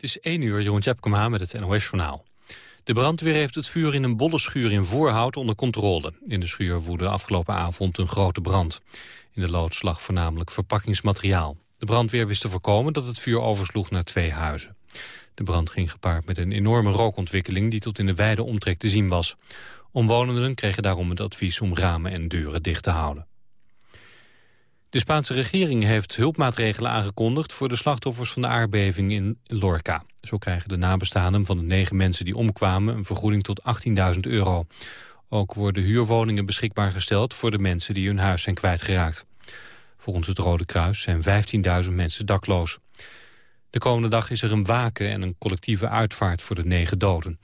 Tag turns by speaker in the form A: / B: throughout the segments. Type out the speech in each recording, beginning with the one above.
A: Het is 1 uur, Jeroen Tjepkema met het NOS-journaal. De brandweer heeft het vuur in een bolle schuur in Voorhout onder controle. In de schuur woedde afgelopen avond een grote brand. In de loods lag voornamelijk verpakkingsmateriaal. De brandweer wist te voorkomen dat het vuur oversloeg naar twee huizen. De brand ging gepaard met een enorme rookontwikkeling die tot in de wijde omtrek te zien was. Omwonenden kregen daarom het advies om ramen en deuren dicht te houden. De Spaanse regering heeft hulpmaatregelen aangekondigd... voor de slachtoffers van de aardbeving in Lorca. Zo krijgen de nabestaanden van de negen mensen die omkwamen... een vergoeding tot 18.000 euro. Ook worden huurwoningen beschikbaar gesteld... voor de mensen die hun huis zijn kwijtgeraakt. Volgens het Rode Kruis zijn 15.000 mensen dakloos. De komende dag is er een waken en een collectieve uitvaart voor de negen doden.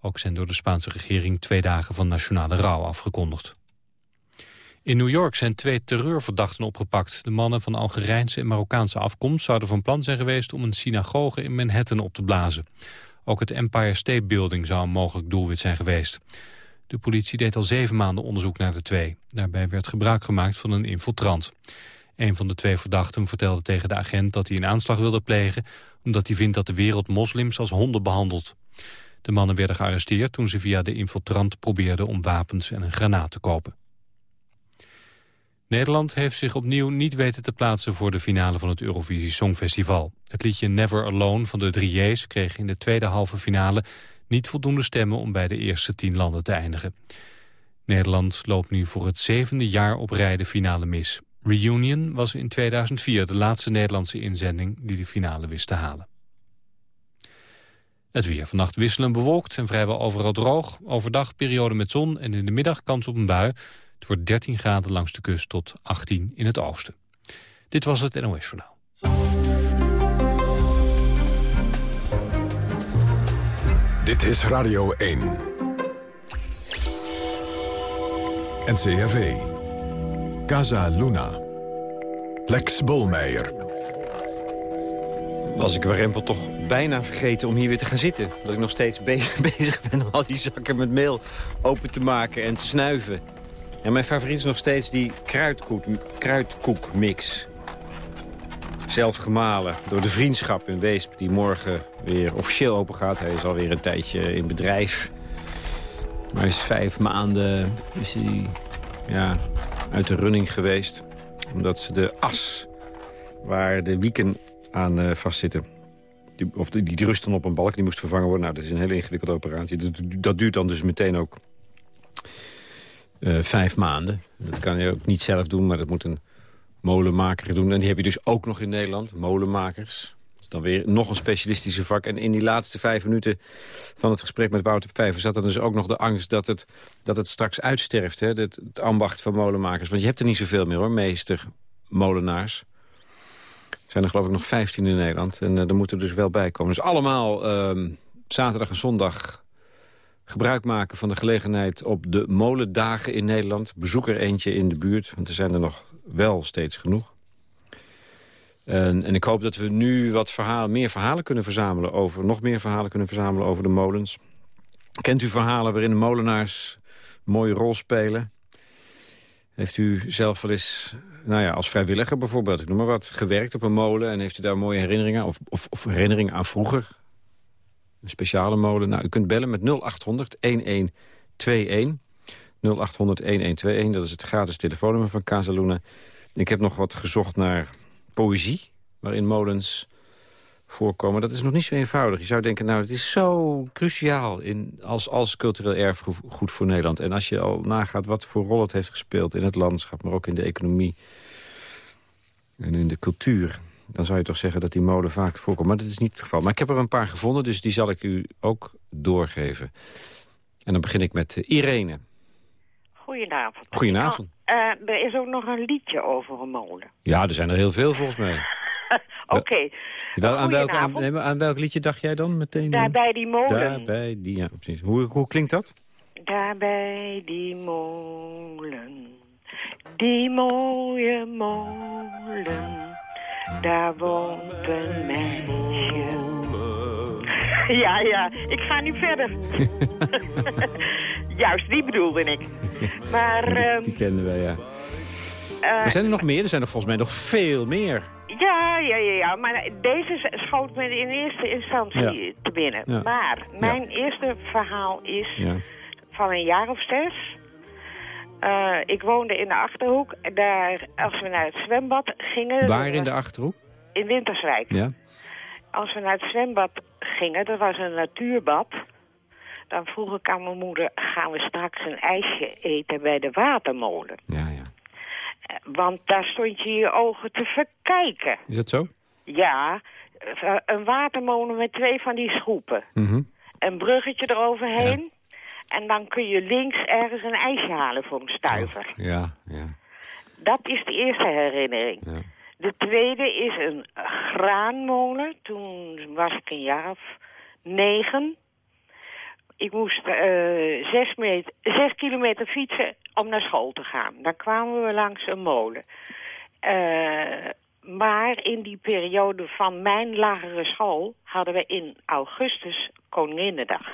A: Ook zijn door de Spaanse regering twee dagen van nationale rouw afgekondigd. In New York zijn twee terreurverdachten opgepakt. De mannen van Algerijnse en Marokkaanse afkomst zouden van plan zijn geweest om een synagoge in Manhattan op te blazen. Ook het Empire State Building zou een mogelijk doelwit zijn geweest. De politie deed al zeven maanden onderzoek naar de twee. Daarbij werd gebruik gemaakt van een infiltrant. Een van de twee verdachten vertelde tegen de agent dat hij een aanslag wilde plegen... omdat hij vindt dat de wereld moslims als honden behandelt. De mannen werden gearresteerd toen ze via de infiltrant probeerden om wapens en een granaat te kopen. Nederland heeft zich opnieuw niet weten te plaatsen voor de finale van het Eurovisie Songfestival. Het liedje Never Alone van de 3J's kreeg in de tweede halve finale niet voldoende stemmen om bij de eerste tien landen te eindigen. Nederland loopt nu voor het zevende jaar op rij de finale mis. Reunion was in 2004 de laatste Nederlandse inzending die de finale wist te halen. Het weer vannacht wisselen bewolkt en vrijwel overal droog. Overdag periode met zon en in de middag kans op een bui. Het wordt 13 graden langs de kust tot 18 in het oosten. Dit was het NOS Journaal.
B: Dit is Radio 1. NCRV. Casa Luna. Lex Bolmeijer.
C: Was ik Warempel toch bijna vergeten om hier weer te gaan zitten. Dat ik nog steeds bezig ben om al die zakken met meel open te maken en te snuiven. En mijn favoriet is nog steeds die kruidkoek, kruidkoekmix. Zelf gemalen door de vriendschap in Weesp... die morgen weer officieel open gaat. Hij is alweer een tijdje in bedrijf. Maar is vijf maanden is hij ja, uit de running geweest. Omdat ze de as waar de wieken aan uh, vastzitten... Die, of die, die rust dan op een balk, die moest vervangen worden. Nou, dat is een hele ingewikkelde operatie. Dat, dat duurt dan dus meteen ook uh, vijf maanden. Dat kan je ook niet zelf doen, maar dat moet een molenmaker doen. En die heb je dus ook nog in Nederland, molenmakers. Dat is dan weer nog een specialistische vak. En in die laatste vijf minuten van het gesprek met Wouter Pijver... zat er dus ook nog de angst dat het, dat het straks uitsterft, hè? Het, het ambacht van molenmakers. Want je hebt er niet zoveel meer, hoor, meester molenaars. Er zijn er geloof ik nog 15 in Nederland. En uh, er moeten dus wel bij komen. Dus allemaal uh, zaterdag en zondag gebruik maken van de gelegenheid op de molendagen in Nederland. Bezoek er eentje in de buurt, want er zijn er nog wel steeds genoeg. En, en ik hoop dat we nu wat verhalen, meer verhalen kunnen verzamelen over, nog meer verhalen kunnen verzamelen over de molens. Kent u verhalen waarin de molenaars een mooie rol spelen? Heeft u zelf wel eens, nou ja, als vrijwilliger bijvoorbeeld, ik noem maar wat, gewerkt op een molen en heeft u daar mooie herinneringen of, of, of herinneringen aan vroeger? Een speciale molen. Nou, u kunt bellen met 0800 1121. 0800 1121, dat is het gratis telefoonnummer van Casaluna. Ik heb nog wat gezocht naar poëzie, waarin molens voorkomen. Dat is nog niet zo eenvoudig. Je zou denken, nou, het is zo cruciaal in, als, als cultureel erfgoed voor Nederland. En als je al nagaat wat voor rol het heeft gespeeld in het landschap... maar ook in de economie en in de cultuur dan zou je toch zeggen dat die molen vaak voorkomt. Maar dat is niet het geval. Maar ik heb er een paar gevonden, dus die zal ik u ook doorgeven. En dan begin ik met uh, Irene.
D: Goedenavond.
C: Goedenavond.
D: Uh, er is ook nog een liedje over een molen.
C: Ja, er zijn er heel veel volgens mij.
D: Oké.
C: aan, welk, aan, aan, welk liedje dacht jij dan meteen?
D: Daar bij die molen.
C: Daar bij die, ja precies. Hoe, hoe klinkt dat?
D: Daar bij die molen. Die mooie molen daar woont een meisje. Ja, ja, ik ga nu verder. Juist, die bedoelde ik. Maar...
C: Die, die ehm, kennen wij, ja. Uh, er zijn er nog meer? Er zijn er volgens mij nog veel meer.
D: Ja, ja, ja, ja. Maar deze schoot me in eerste instantie
C: Ja.
D: te binnen.
C: Ja.
D: Maar mijn eerste verhaal is van een jaar of zes. Eh, ik woonde in de Achterhoek. Daar, als we naar het zwembad gingen...
C: Waar in de Achterhoek?
D: In Winterswijk.
C: Ja.
D: Als we naar het zwembad gingen, dat was een natuurbad... dan vroeg ik aan mijn moeder, gaan we straks een ijsje eten bij de watermolen?
C: Ja, ja.
D: Eh, Want daar stond je je ogen te verkijken.
C: Is dat zo?
D: Ja, eh, een watermolen met twee van die schroepen.
C: Mhm.
D: Een bruggetje eroverheen. En dan kun je links ergens een ijsje halen voor een stuiver.
C: Ja, ja,
D: Dat is de eerste herinnering.
C: ja.
D: De tweede is een graanmolen. Toen was ik een jaar of negen. Ik moest eh, zes, meter, zes kilometer fietsen om naar school te gaan. Dan kwamen we langs een molen. Eh, maar in die periode van mijn lagere school hadden we in augustus Koninginnedag.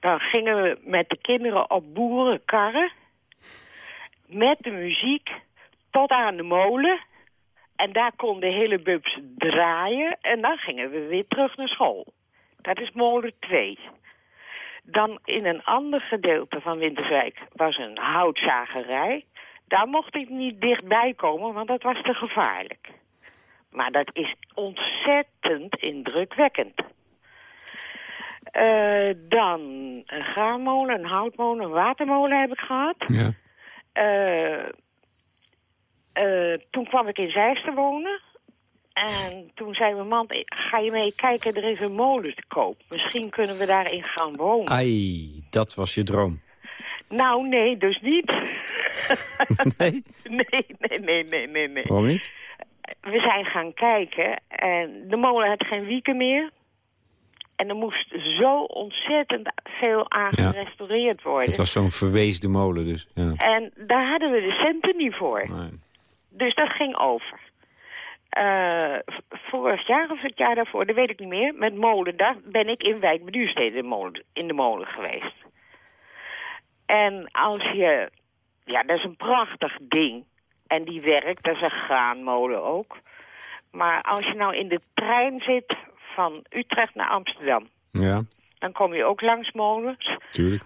D: Dan gingen we met de kinderen op boerenkarren met de muziek tot aan de molen. En daar kon de hele bubs draaien en dan gingen we weer terug naar school. Dat is molen 2. Dan in een ander gedeelte van Winterswijk was een houtzagerij. Daar mocht ik niet dichtbij komen, want dat was te gevaarlijk. Maar dat is ontzettend indrukwekkend. Eh, dan een graanmolen, een houtmolen, een watermolen heb ik gehad.
C: ja.
D: Eh, eh, toen kwam ik in Zeist te wonen. En toen zei mijn man, ga je mee kijken, er is een molen te koop. Misschien kunnen we daarin gaan wonen.
C: Ai, dat was je droom.
D: Nou, nee, dus niet.
C: Nee?
D: nee, nee, nee, nee, nee, nee.
C: Waarom niet?
D: We zijn gaan kijken en de molen had geen wieken meer. En er moest zo ontzettend veel aan
C: Ja.
D: gerestaureerd worden.
C: Het was zo'n verweesde molen dus. Ja.
D: En daar hadden we de centen niet voor.
C: Nee.
D: Dus dat ging over. Eh, vorig jaar of het jaar daarvoor, dat weet ik niet meer. Met Molendag ben ik in Wijk bij Duurstede in molen, in de molen geweest. En als je... Ja, dat is een prachtig ding. En die werkt, dat is een graanmolen ook. Maar als je nou in de trein zit van Utrecht naar Amsterdam...
C: Ja,
D: dan kom je ook langs molens.
C: tuurlijk.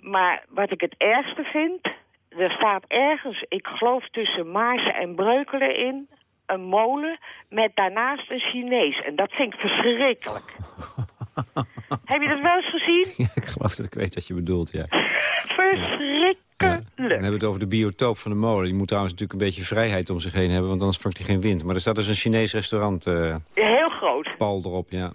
D: Maar wat ik het ergste vind, er staat ergens, ik geloof tussen Maarsen en Breukelen in, een molen met daarnaast een Chinees. En dat vind ik verschrikkelijk. Heb je dat wel eens gezien?
C: Ja, ik geloof dat ik weet wat je bedoelt, ja.
D: Verschrikkelijk.
C: Dan hebben we het over de biotoop van de molen. Die moet trouwens natuurlijk een beetje vrijheid om zich heen hebben... want anders vangt hij geen wind. Maar er staat dus een Chinees restaurant, eh
D: Heel groot.
C: pal erop, ja.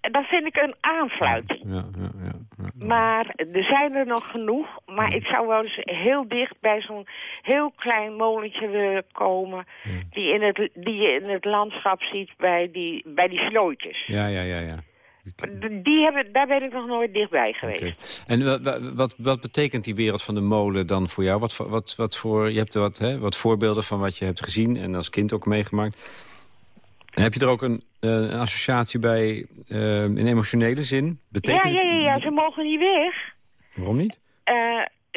D: En dat vind ik een aanfluiting.
C: Ja, ja, ja, ja.
D: Maar er zijn er nog genoeg. Maar ik zou wel eens heel dicht bij zo'n heel klein molentje willen komen... Die, in het, die je in het landschap ziet bij die, bij die slootjes.
C: Ja, ja, ja, ja.
D: Die hebben, daar ben ik nog nooit dichtbij geweest.
C: En wa- wa- wat, wat betekent die wereld van de molen dan voor jou? Wat, wat, wat voor, je hebt er wat, hè, wat voorbeelden van wat je hebt gezien en als kind ook meegemaakt. En heb je er ook een, eh, een associatie bij eh, in emotionele zin?
D: Ja,
C: Betekent
D: ja, ja, ja, ze mogen niet weg.
C: Waarom niet?
D: Eh,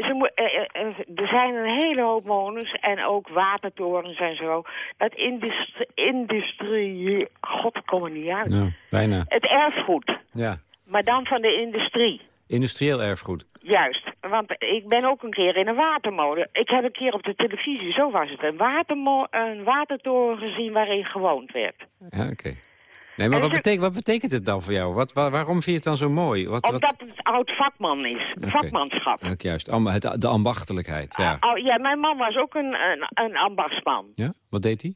D: ze eh, eh, eh, er zijn een hele hoop molens en ook watertorens en zo. Dat industrie... industrie God, ik kom er niet uit.
C: Nou, bijna.
D: Het erfgoed,
C: Ja,
D: maar dan van de industrie.
C: industrieel erfgoed.
D: Juist, want ik ben ook een keer in een watermolen. Ik heb een keer op de televisie, zo was het, een, watermo een watertoren gezien waarin gewoond werd.
C: Ja, oké. Nee, maar
D: En
C: wat
D: ze-
C: wat betekent het dan voor jou? Wat, wa- waarom vind je het dan zo mooi? Wat, wat,
D: Omdat het oud vakman is, vakmanschap.
C: Ook juist, het, de ambachtelijkheid. Ja.
D: Oh, ja, mijn man was ook een, een, een ambachtsman.
C: ja? Wat deed hij?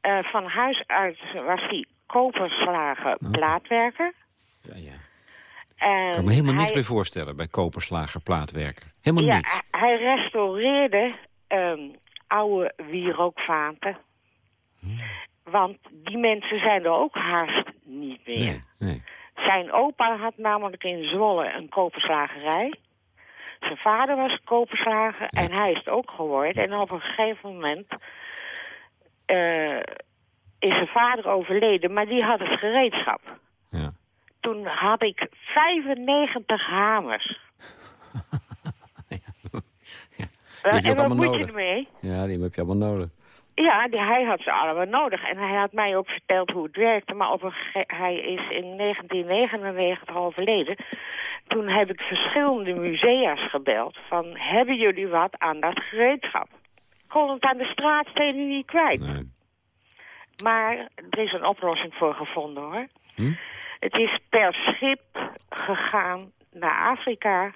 D: Eh, van huis uit was hij koperslager plaatwerker.
C: Ja, ja.
D: En
C: Ik kan me helemaal niks
D: hij,
C: bij voorstellen bij koperslager, plaatwerker. Helemaal
D: ja,
C: niks.
D: hij- hij restaureerde ehm, oude wierookvaten. Want die mensen zijn er ook haast niet meer.
C: Nee, nee.
D: Zijn opa had namelijk in Zwolle een koperslagerij. Zijn vader was koperslager en hij is het ook geworden. En op een gegeven moment eh, is zijn vader overleden, maar die had het gereedschap.
C: Ja.
D: Toen had ik 95 hamers.
C: Die
D: Eh,
C: heb je ook
D: en wat
C: allemaal
D: moet je
C: nodig.
D: ermee?
C: ja, die heb je allemaal nodig.
D: Ja, die, hij had ze allemaal nodig. En hij had mij ook verteld hoe het werkte. Maar op een hij is in 1999 overleden. Toen heb ik verschillende musea's gebeld. Van, hebben jullie wat aan dat gereedschap? Ik kon het aan de straatstenen niet kwijt.
C: Nee.
D: Maar er is een oplossing voor gevonden, hoor.
C: Hm?
D: Het is per schip gegaan naar Afrika.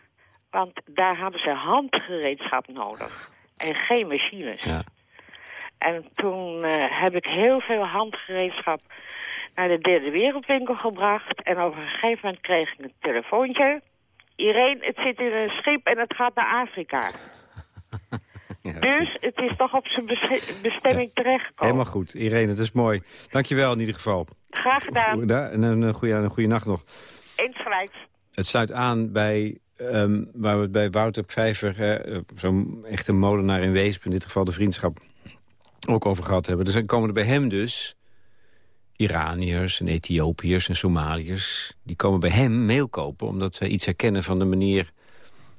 D: Want daar hadden ze handgereedschap nodig. En geen machines.
C: Ja.
D: En toen eh, heb ik heel veel handgereedschap naar de derde wereldwinkel gebracht. En op een gegeven moment kreeg ik een telefoontje. Irene, het zit in een schip en het gaat naar Afrika.
C: Ja.
D: Dus het is toch op zijn bes- bestemming terechtgekomen.
C: Helemaal goed. Irene, dat is mooi. Dankjewel in ieder geval.
D: Graag gedaan.
C: En een, goede, een goede nacht nog.
D: Insgelijks.
C: Het sluit aan bij ehm, waar we bij Wouter Vijver, eh, zo'n echte molenaar in Weesp, in dit geval de vriendschap, ook over gehad hebben. Dus dan komen er bij hem dus Iraniërs en Ethiopiërs en Somaliërs. Die komen bij hem mail kopen omdat zij iets herkennen van de manier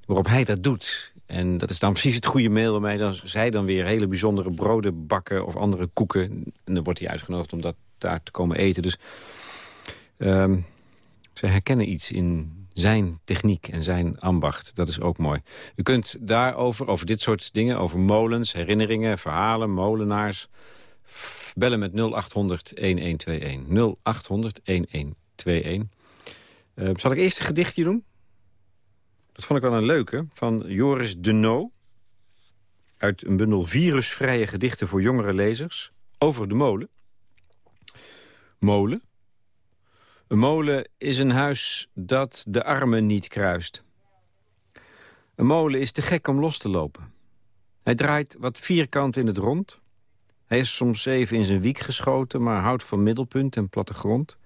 C: waarop hij dat doet. En dat is dan precies het goede mail waarmee dan, zij dan weer hele bijzondere broden bakken of andere koeken. En dan wordt hij uitgenodigd om dat daar te komen eten. Dus ehm, ze herkennen iets in zijn techniek en zijn ambacht. Dat is ook mooi. U kunt daarover, over dit soort dingen, over molens, herinneringen, verhalen, molenaars... bellen met 0800-1121. 0800-1121. Eh, zal ik eerst een gedichtje doen? Dat vond ik wel een leuke, van Joris Denot. Uit een bundel virusvrije gedichten voor jongere lezers. Over de molen. Molen. Een molen is een huis dat de armen niet kruist. Een molen is te gek om los te lopen. Hij draait wat vierkant in het rond. Hij is soms even in zijn wiek geschoten, maar houdt van middelpunt en plattegrond.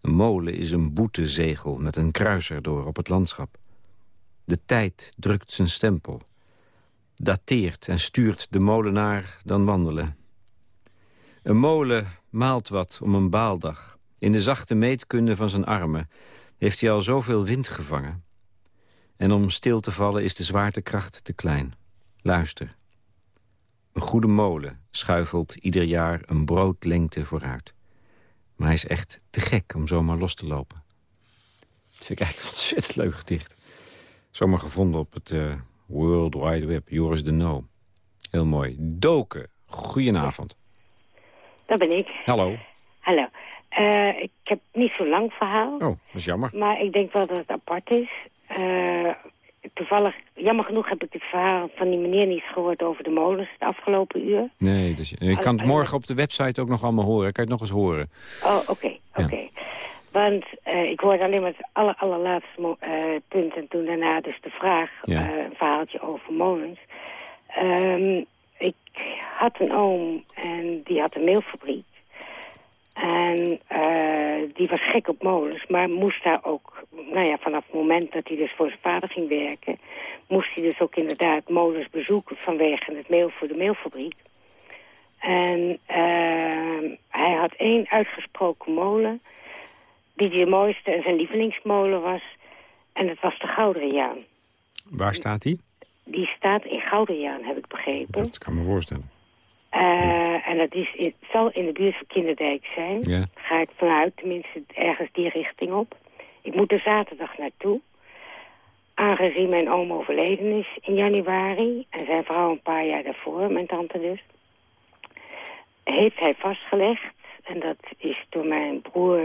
C: Een molen is een boetezegel met een kruis erdoor op het landschap. De tijd drukt zijn stempel. Dateert en stuurt de molenaar dan wandelen. Een molen maalt wat om een baaldag. In de zachte meetkunde van zijn armen heeft hij al zoveel wind gevangen. En om stil te vallen is de zwaartekracht te klein. Luister. Een goede molen schuifelt ieder jaar een broodlengte vooruit. Maar hij is echt te gek om zomaar los te lopen. Dat vind ik eigenlijk een ontzettend leuk gedicht. Zomaar gevonden op het eh, World Wide Web. Joris de No. Heel mooi. Doken. Goedenavond.
E: Dat ben ik.
C: Hallo.
E: Hallo. Eh, ik heb niet zo'n lang verhaal,
C: Oh, dat is jammer.
E: maar ik denk wel dat het apart is. Eh, toevallig, jammer genoeg heb ik het verhaal van die meneer niet gehoord over de molens het afgelopen uur.
C: Nee, dus, ik kan het morgen op de website ook nog allemaal horen. Kan je het nog eens horen?
E: Oh, oké, oké. Want eh, ik hoorde alleen maar het aller, allerlaatste punt en toen daarna dus de vraag,
C: Ja.
E: een verhaaltje over molens. Ehm, ik had een oom en die had een meelfabriek. En eh, die was gek op molens, maar moest daar ook, nou ja, vanaf het moment dat hij dus voor zijn vader ging werken, moest hij dus ook inderdaad molens bezoeken vanwege het meel voor de meelfabriek. En eh, hij had één uitgesproken molen, die de mooiste en zijn lievelingsmolen was. En dat was de Goudriaan.
C: Waar staat hij?
E: Die staat in Goudriaan, heb ik begrepen.
C: Dat kan me voorstellen.
E: Eh, en dat is, het zal in de buurt van Kinderdijk zijn.
C: Ja.
E: Ga ik vanuit, tenminste ergens die richting op. Ik moet er zaterdag naartoe. Aangezien mijn oom overleden is in januari... en zijn vrouw een paar jaar daarvoor, mijn tante dus... heeft hij vastgelegd, en dat is door mijn broer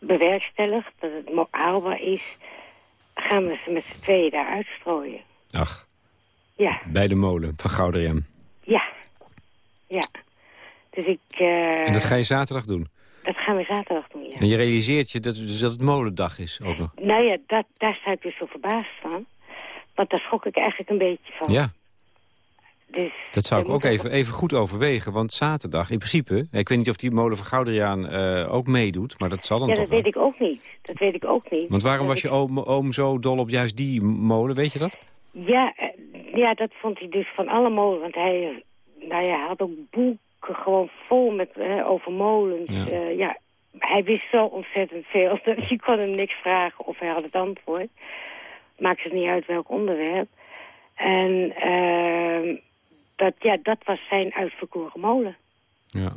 E: bewerkstelligd... dat het haalbaar is, gaan we ze met z'n tweeën daar uitstrooien.
C: Ach,
E: Ja.
C: bij de molen van Gouderem.
E: Ja. Ja. Dus ik... eh,
C: En dat ga je zaterdag doen.
E: dat gaan we zaterdag doen, ja.
C: En je realiseert je dat, dus dat het molendag is ook nog.
E: Nou ja, dat, daar sta ik dus zo verbaasd van. Want daar schrok ik eigenlijk een beetje van.
C: Ja,
E: Dus,
C: dat zou ik ook even, even goed overwegen. Want zaterdag, in principe... Ik weet niet of die molen van Gouderiaan eh, ook meedoet, maar dat zal dan
E: Ja,
C: toch
E: dat
C: wel.
E: weet ik ook niet. Dat weet ik ook niet.
C: Want waarom
E: Dat
C: was je oom, oom zo dol op juist die molen, weet je dat?
E: Ja, eh, ja, dat vond hij dus van alle molens. Want hij, nou ja, hij had ook boeken gewoon vol met, eh, over molens.
C: Ja.
E: Ja, hij wist zo ontzettend veel. Je kon hem niks vragen of hij had het antwoord. Maakt het niet uit welk onderwerp. En ehm, dat, ja, dat was zijn uitverkoren molen.
C: Ja.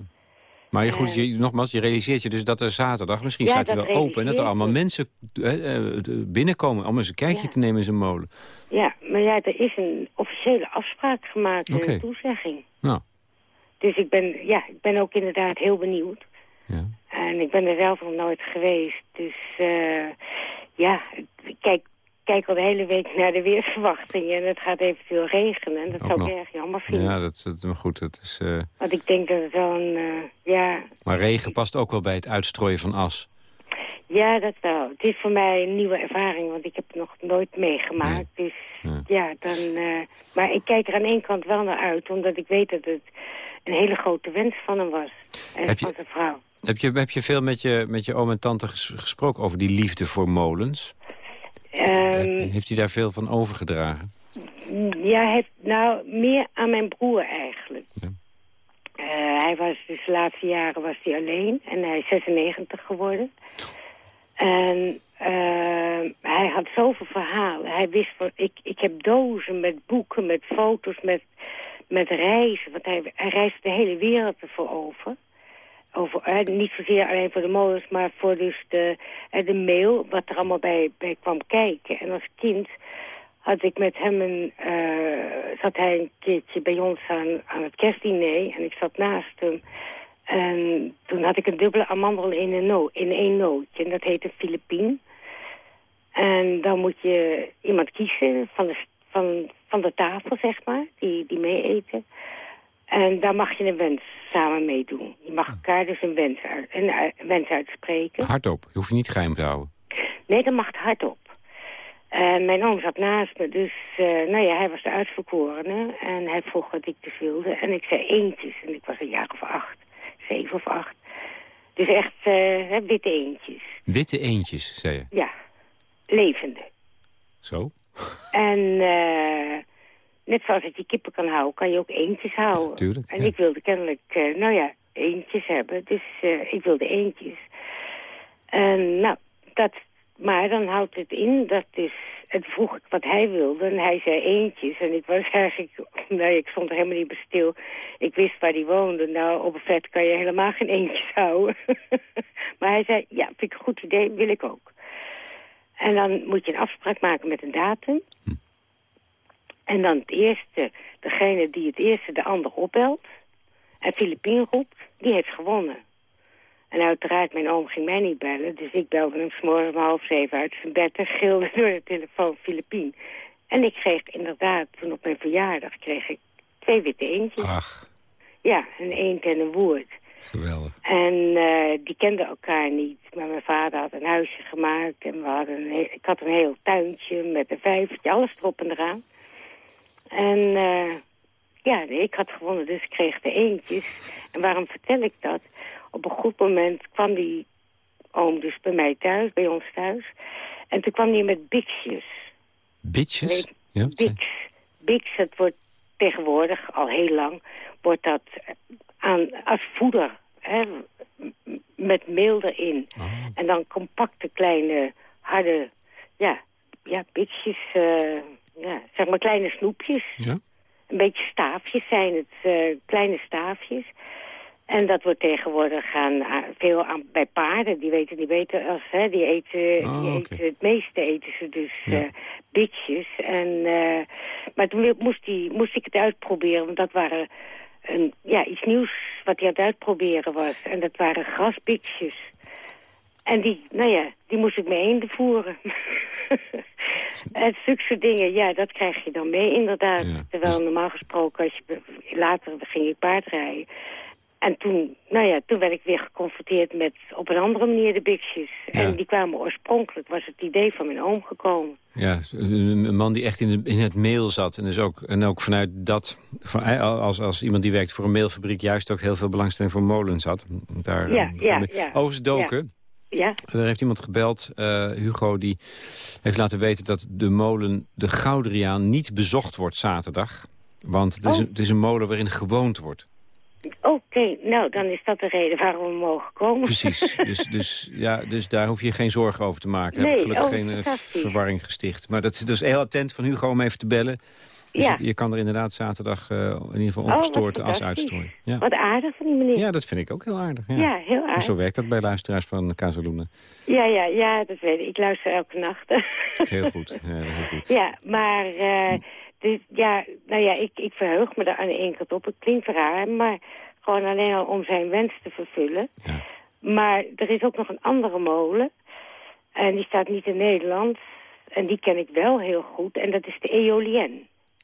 C: Maar je, goed, je, nogmaals, je realiseert je dus dat er zaterdag... misschien
E: Ja,
C: staat hij wel open en dat er allemaal mensen eh, eh, binnenkomen... om eens een kijkje
E: Ja.
C: te nemen in zijn molen.
E: Ja, maar ja, er is een officiële afspraak gemaakt,
C: Oké.
E: een toezegging.
C: Nou,
E: Dus ik ben, ja, ik ben ook inderdaad heel benieuwd.
C: ja.
E: En ik ben er zelf nog nooit geweest. Dus eh, ja, ik kijk, kijk al de hele week naar de weersverwachtingen. En het gaat eventueel regenen. En dat
C: Ook
E: zou
C: nog.
E: ik erg jammer vinden.
C: ja, dat, dat maar goed. Dat is, eh,
E: Want ik denk dat het wel een... eh, ja,
C: maar regen past ook wel bij het uitstrooien van as.
E: Ja, dat wel. Het is voor mij een nieuwe ervaring. Want ik heb het nog nooit meegemaakt. Dus
C: Ja.
E: ja, dan... eh, maar ik kijk er aan één kant wel naar uit. Omdat ik weet dat het een hele grote wens van hem was. En
C: Heb je-
E: van zijn vrouw.
C: Heb je, heb je veel met je, met je oom en tante ges- gesproken over die liefde voor molens?
E: Ehm,
C: Heeft hij daar veel van overgedragen?
E: Ja, heeft, nou, meer aan mijn broer eigenlijk.
C: Ja.
E: Eh, hij was dus de laatste jaren was hij alleen en hij is 96 geworden. En eh, hij had zoveel verhalen. Hij wist van, ik, ik heb dozen met boeken, met foto's, met, met reizen. Want hij, hij reist de hele wereld ervoor over. over eh, niet zozeer alleen voor de molens, maar voor dus de, eh, de mail, wat er allemaal bij, bij kwam kijken. En als kind had ik met hem een, eh, zat hij een keertje bij ons aan, aan het kerstdiner en ik zat naast hem. En toen had ik een dubbele amandel in, een no in één nootje en dat heette Filipien. En dan moet je iemand kiezen van de, van, van de tafel, zeg maar, die, die mee eten. En daar mag je een wens samen mee doen. Je mag elkaar dus een wens, uit, een, eh, wens uitspreken.
C: Hardop, je hoeft je niet geheim te houden.
E: Nee, dat mag hardop. En mijn oom zat naast me, dus eh, nou ja, hij was de uitverkorene. En hij vroeg wat ik dus wilde. En ik zei eentjes. En ik was een jaar of acht, zeven of acht. Dus echt eh, witte eentjes.
C: Witte eendjes, zei je.
E: Ja, levende.
C: Zo?
E: En eh, net zoals dat je kippen kan houden, kan je ook eentjes houden.
C: tuurlijk,
E: En
C: ja.
E: ik wilde kennelijk, eh, nou ja, eentjes hebben. Dus ik wilde eentjes. En nou, dat, maar dan houdt het in dat dus... En toen vroeg ik wat hij wilde en hij zei eentjes. En ik was eigenlijk... Nee, ik stond er helemaal niet bij stil. Ik wist waar hij woonde. Nou, op een vet kan je helemaal geen eentjes houden. maar hij zei, ja, vind ik een goed idee, wil ik ook. En dan moet je een afspraak maken met een datum. En dan het eerste, degene die het eerste de ander opbelt... en Filipien roept, die heeft gewonnen. En uiteraard, mijn oom ging mij niet bellen... dus ik belde hem s'morgens om half zeven uit zijn bed... en gilde door de telefoon Filipien. En ik kreeg inderdaad, toen op mijn verjaardag... kreeg ik twee witte eendjes.
C: Ach,
E: Ja, een eend en een woerd.
C: geweldig.
E: En eh, die kenden elkaar niet. Maar mijn vader had een huisje gemaakt. En we hadden een ik had een heel tuintje met een vijvertje, alles erop en eraan. En eh, ja, ik had gewonnen, dus ik kreeg de eentjes. En waarom vertel ik dat? Op een goed moment kwam die oom dus bij mij thuis, bij ons thuis. En toen kwam hij met biksjes. Weet-
C: Ja,
E: Bix. Bix, het wordt tegenwoordig, al heel lang, wordt dat aan, als voeder, hè, met meel erin.
C: Oh.
E: En dan compacte kleine, harde, ja, ja bixjes, eh, ja, zeg maar kleine snoepjes.
C: Ja?
E: Een beetje staafjes zijn het, eh, kleine staafjes. En dat wordt tegenwoordig aan, aan- veel aan, bij paarden. Die weten niet beter als, hè, die eten,
C: Oh,
E: die eten het meeste eten ze dus
C: Ja.
E: eh, bitjes. En, eh, maar toen moest, die, moest ik het uitproberen, want dat waren een, ja, iets nieuws wat hij aan het uitproberen was. En dat waren grasbitjes. En die, nou ja, die moest ik mee eenden voeren. en zulke soort dingen, ja, dat krijg je dan mee inderdaad.
C: Ja,
E: Terwijl
C: dus-
E: normaal gesproken, als je, later ging ik paardrijden. En toen, nou ja, toen werd ik weer geconfronteerd met op een andere manier de biksjes.
C: Ja.
E: En die kwamen oorspronkelijk, was het idee van mijn oom gekomen.
C: Ja, een man die echt in, de, in het meel zat. En, dus ook, en ook vanuit dat, van, als, als iemand die werkt voor een meelfabriek... juist ook heel veel belangstelling voor molens had. Daar,
E: Ja,
C: eh,
E: ja, ja.
C: Overigens doken.
E: Ja,
C: Er heeft iemand gebeld, eh, Hugo, die heeft laten weten... dat de molen de Goudriaan niet bezocht wordt zaterdag. Want het is,
E: Oh.
C: een, het is een molen waarin gewoond wordt.
E: Oké, nou dan is dat de reden waarom we mogen komen.
C: Precies. dus, dus, ja, dus daar hoef je geen zorgen over te maken.
E: Nee,
C: gelukkig
E: oh,
C: geen eh, verwarring gesticht. Maar dat is dus heel attent van Hugo om even te bellen. Dus
E: Ja.
C: je, kan er inderdaad zaterdag eh, in ieder geval
E: Oh,
C: ongestoord de as uitstrooien. Ja.
E: Wat aardig van die meneer.
C: ja, dat vind ik ook heel aardig. Ja.
E: Ja, heel aardig.
C: zo werkt dat bij luisteraars van Casaluna.
E: Ja, ja, ja, dat weet ik. Ik luister elke nacht.
C: Heel goed. Ja, heel goed.
E: ja, maar eh, dus, ja, nou ja, ik, ik verheug me daar aan de ene kant op. Het klinkt raar, maar gewoon alleen al om zijn wens te vervullen.
C: Ja.
E: Maar er is ook nog een andere molen. En die staat niet in Nederland. En die ken ik wel heel goed. En dat is de Eolienne.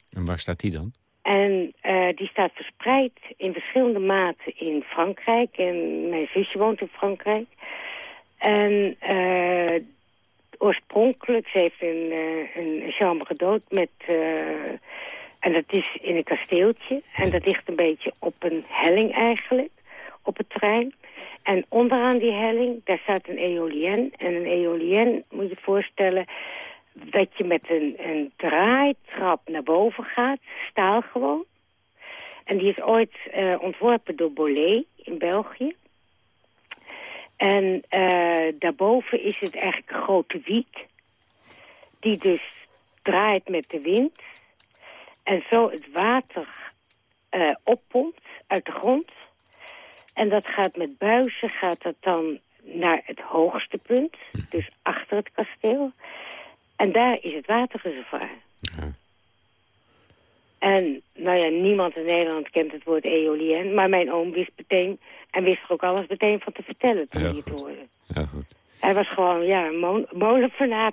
C: En waar staat die dan?
E: En eh, die staat verspreid in verschillende maten in Frankrijk. En mijn zusje woont in Frankrijk. En eh, oorspronkelijk, ze heeft een, eh, een chambre d'hôte met... eh, en dat is in een kasteeltje. En dat ligt een beetje op een helling eigenlijk, op het terrein. En onderaan die helling, daar staat een eolienne. En een eolienne, moet je voorstellen, dat je met een, een draaitrap naar boven gaat, staal gewoon. En die is ooit eh, ontworpen door Bollé in België. En eh, daarboven is het eigenlijk een grote wiek. Die dus draait met de wind. En zo het water eh, oppompt uit de grond. En dat gaat met buizen, gaat dat dan naar het hoogste punt. Dus achter het kasteel. En daar is het waterreservoir.
C: Ja.
E: En nou ja, niemand in Nederland kent het woord eolien. Maar mijn oom wist meteen, en wist er ook alles meteen van te vertellen toen
C: Heel
E: hij het
C: goed.
E: hoorde.
C: Ja, goed.
E: Hij was gewoon, ja, een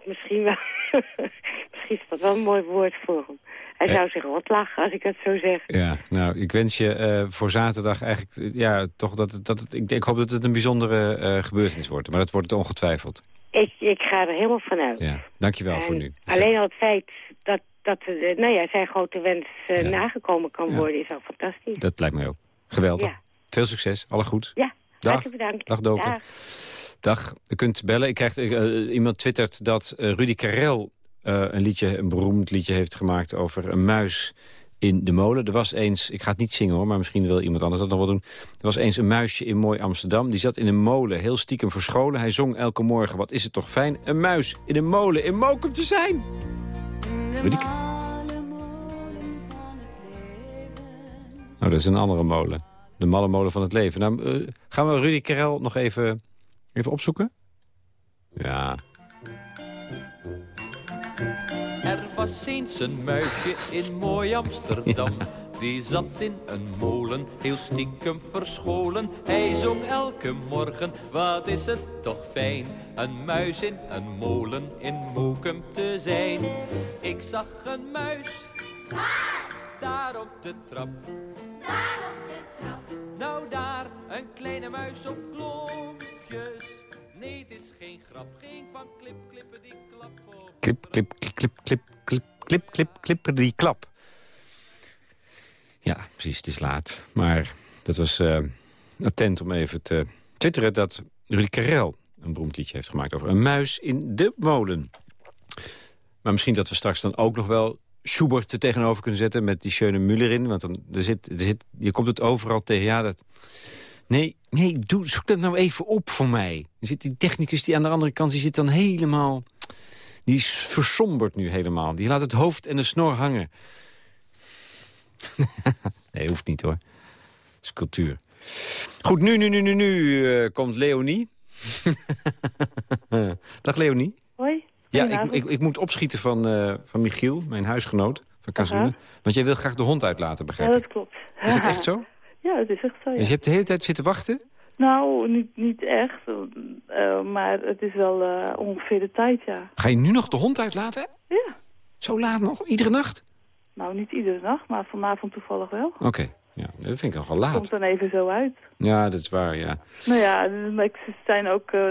E: misschien wel. misschien is dat wel een mooi woord voor hem. Hij
C: Eh.
E: zou zich rot lachen als ik het zo zeg.
C: Ja, nou, ik wens je eh, voor zaterdag eigenlijk... eh, ja, toch dat, het- dat het, ik, ik hoop dat het een bijzondere gebeurtenis wordt. Maar dat wordt het ongetwijfeld.
E: Ik, ik ga er helemaal vanuit.
C: Ja, dankjewel
E: En
C: voor nu.
E: Alleen al het feit dat, dat eh, nou ja, zijn grote wens eh,
C: Ja.
E: nagekomen kan worden, is al fantastisch.
C: Dat lijkt mij ook. Geweldig. Veel succes. Alle goed.
E: Ja,
C: Dag.
E: bedankt.
C: Dag, Doken.
E: Dag.
C: Dag, u kunt bellen. Ik krijg, eh, iemand twittert dat eh, Rudy Karel een liedje, een beroemd liedje heeft gemaakt over een muis in de molen. Er was eens, ik ga het niet zingen hoor, maar misschien wil iemand anders dat nog wel doen. Er was eens een muisje in mooi Amsterdam. Die zat in een molen, heel stiekem verscholen. Hij zong elke morgen, wat is het toch fijn, een muis in een molen in Mokum te zijn. Rudy Nou, dat is een andere molen. De malle molen van het leven. Nou, eh, gaan we Rudy Karel nog even, even opzoeken? Ja,
F: was eens een muisje in mooi Amsterdam. Die zat in een molen, heel stiekem verscholen. Hij zong elke morgen, wat is het toch fijn. Een muis in een molen in Moekum te zijn. Ik zag een muis, daar op de trap. Nou daar, een kleine muis op klompjes. Nee, het is geen grap, geen van klip, klippen die klap op.
C: klip, klip, klip, klip, klip, klip, klip, klip, klipper die klap. Ja, precies, het is laat. Maar dat was eh, attent om even te twitteren dat Rudy Karel een beroemd liedje heeft gemaakt over een muis in de molen. Maar misschien dat we straks dan ook nog wel Schubert er tegenover kunnen zetten met die Schöne Müller in. Want dan, er zit, er zit, je komt het overal tegen. Ja, dat... Nee, nee doe, zoek dat nou even op voor mij. Er zit die technicus die aan de andere kant die zit dan helemaal... Die is versomberd nu helemaal. Die laat het hoofd en de snor hangen. nee, hoeft niet hoor. Dat is cultuur. Goed, nu, nu, nu, nu, nu eh, komt Leonie. Dag Leonie.
G: Hoi.
C: Ja, ik, ik, ik moet opschieten van, eh, van Michiel, mijn huisgenoot van.
G: Aha.
C: Want jij wil graag de hond uitlaten,
G: Ja,
C: begrijp
G: dat
C: ik.
G: klopt.
C: Is het echt zo?
G: Ja, dat is echt zo, ja.
C: Dus je hebt de hele tijd zitten wachten?
G: Nou, niet, niet echt, eh, maar het is wel eh, ongeveer de tijd, ja.
C: Ga je nu nog de hond uitlaten?
G: Ja.
C: Zo laat nog? Iedere nacht?
G: Nou, niet iedere nacht, maar vanavond toevallig wel.
C: Oké, ja, dat vind ik nogal laat.
G: Komt dan even zo uit.
C: Ja, dat is waar, ja.
G: Nou ja, ze zijn ook eh,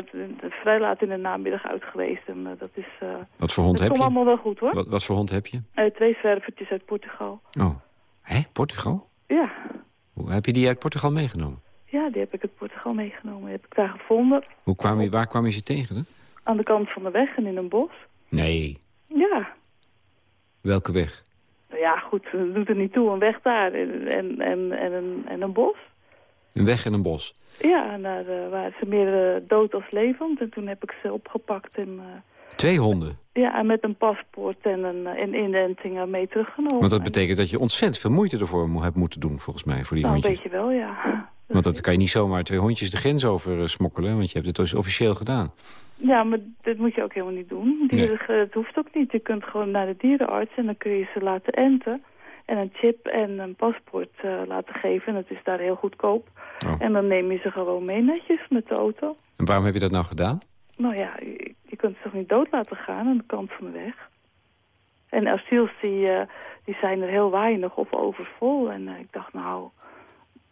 G: vrij laat in de namiddag uit geweest. En dat is... eh
C: Wat voor hond
G: het
C: heb
G: komt
C: je?
G: allemaal wel goed, hoor.
C: Wat, wat voor hond heb je?
G: Twee zwervertjes uit Portugal.
C: Oh, hè? Portugal? Heb je die uit Portugal meegenomen?
G: Ja, die heb ik uit Portugal meegenomen. Die heb ik daar gevonden.
C: Hoe kwam je, waar kwam je ze tegen? Hè?
G: Aan de kant van de weg en in een bos.
C: Nee,
G: Ja.
C: welke weg?
G: Nou ja, goed, het doet er niet toe. Een weg daar en, en, en, en, een, en een bos.
C: Een weg en een bos.
G: Ja, en daar eh, waren ze meer dood als levend. En toen heb ik ze opgepakt en eh,
C: Twee honden?
G: Ja, en met een paspoort en een, eh, een indenting eh, mee teruggenomen.
C: Want dat betekent dat je ontzettend veel moeite ervoor hebt moeten doen, volgens mij, voor die
G: Nou, een
C: hondjes.
G: beetje wel, ja.
C: Want dat kan je niet zomaar twee hondjes de grens over eh, smokkelen, want je hebt het dus officieel gedaan.
G: Ja, maar dit moet je ook helemaal niet doen. Dieren, Het hoeft ook niet. Je kunt gewoon naar de dierenarts en dan kun je ze laten enten. En een chip en een paspoort eh, laten geven. En dat is daar heel goedkoop.
C: Oh.
G: En dan neem je ze gewoon mee netjes met de auto.
C: En waarom heb je dat nou gedaan?
G: Nou ja, je, je kunt ze toch niet dood laten gaan aan de kant van de weg. En asiels die, eh, die zijn er heel weinig of overvol. En eh, ik dacht, nou,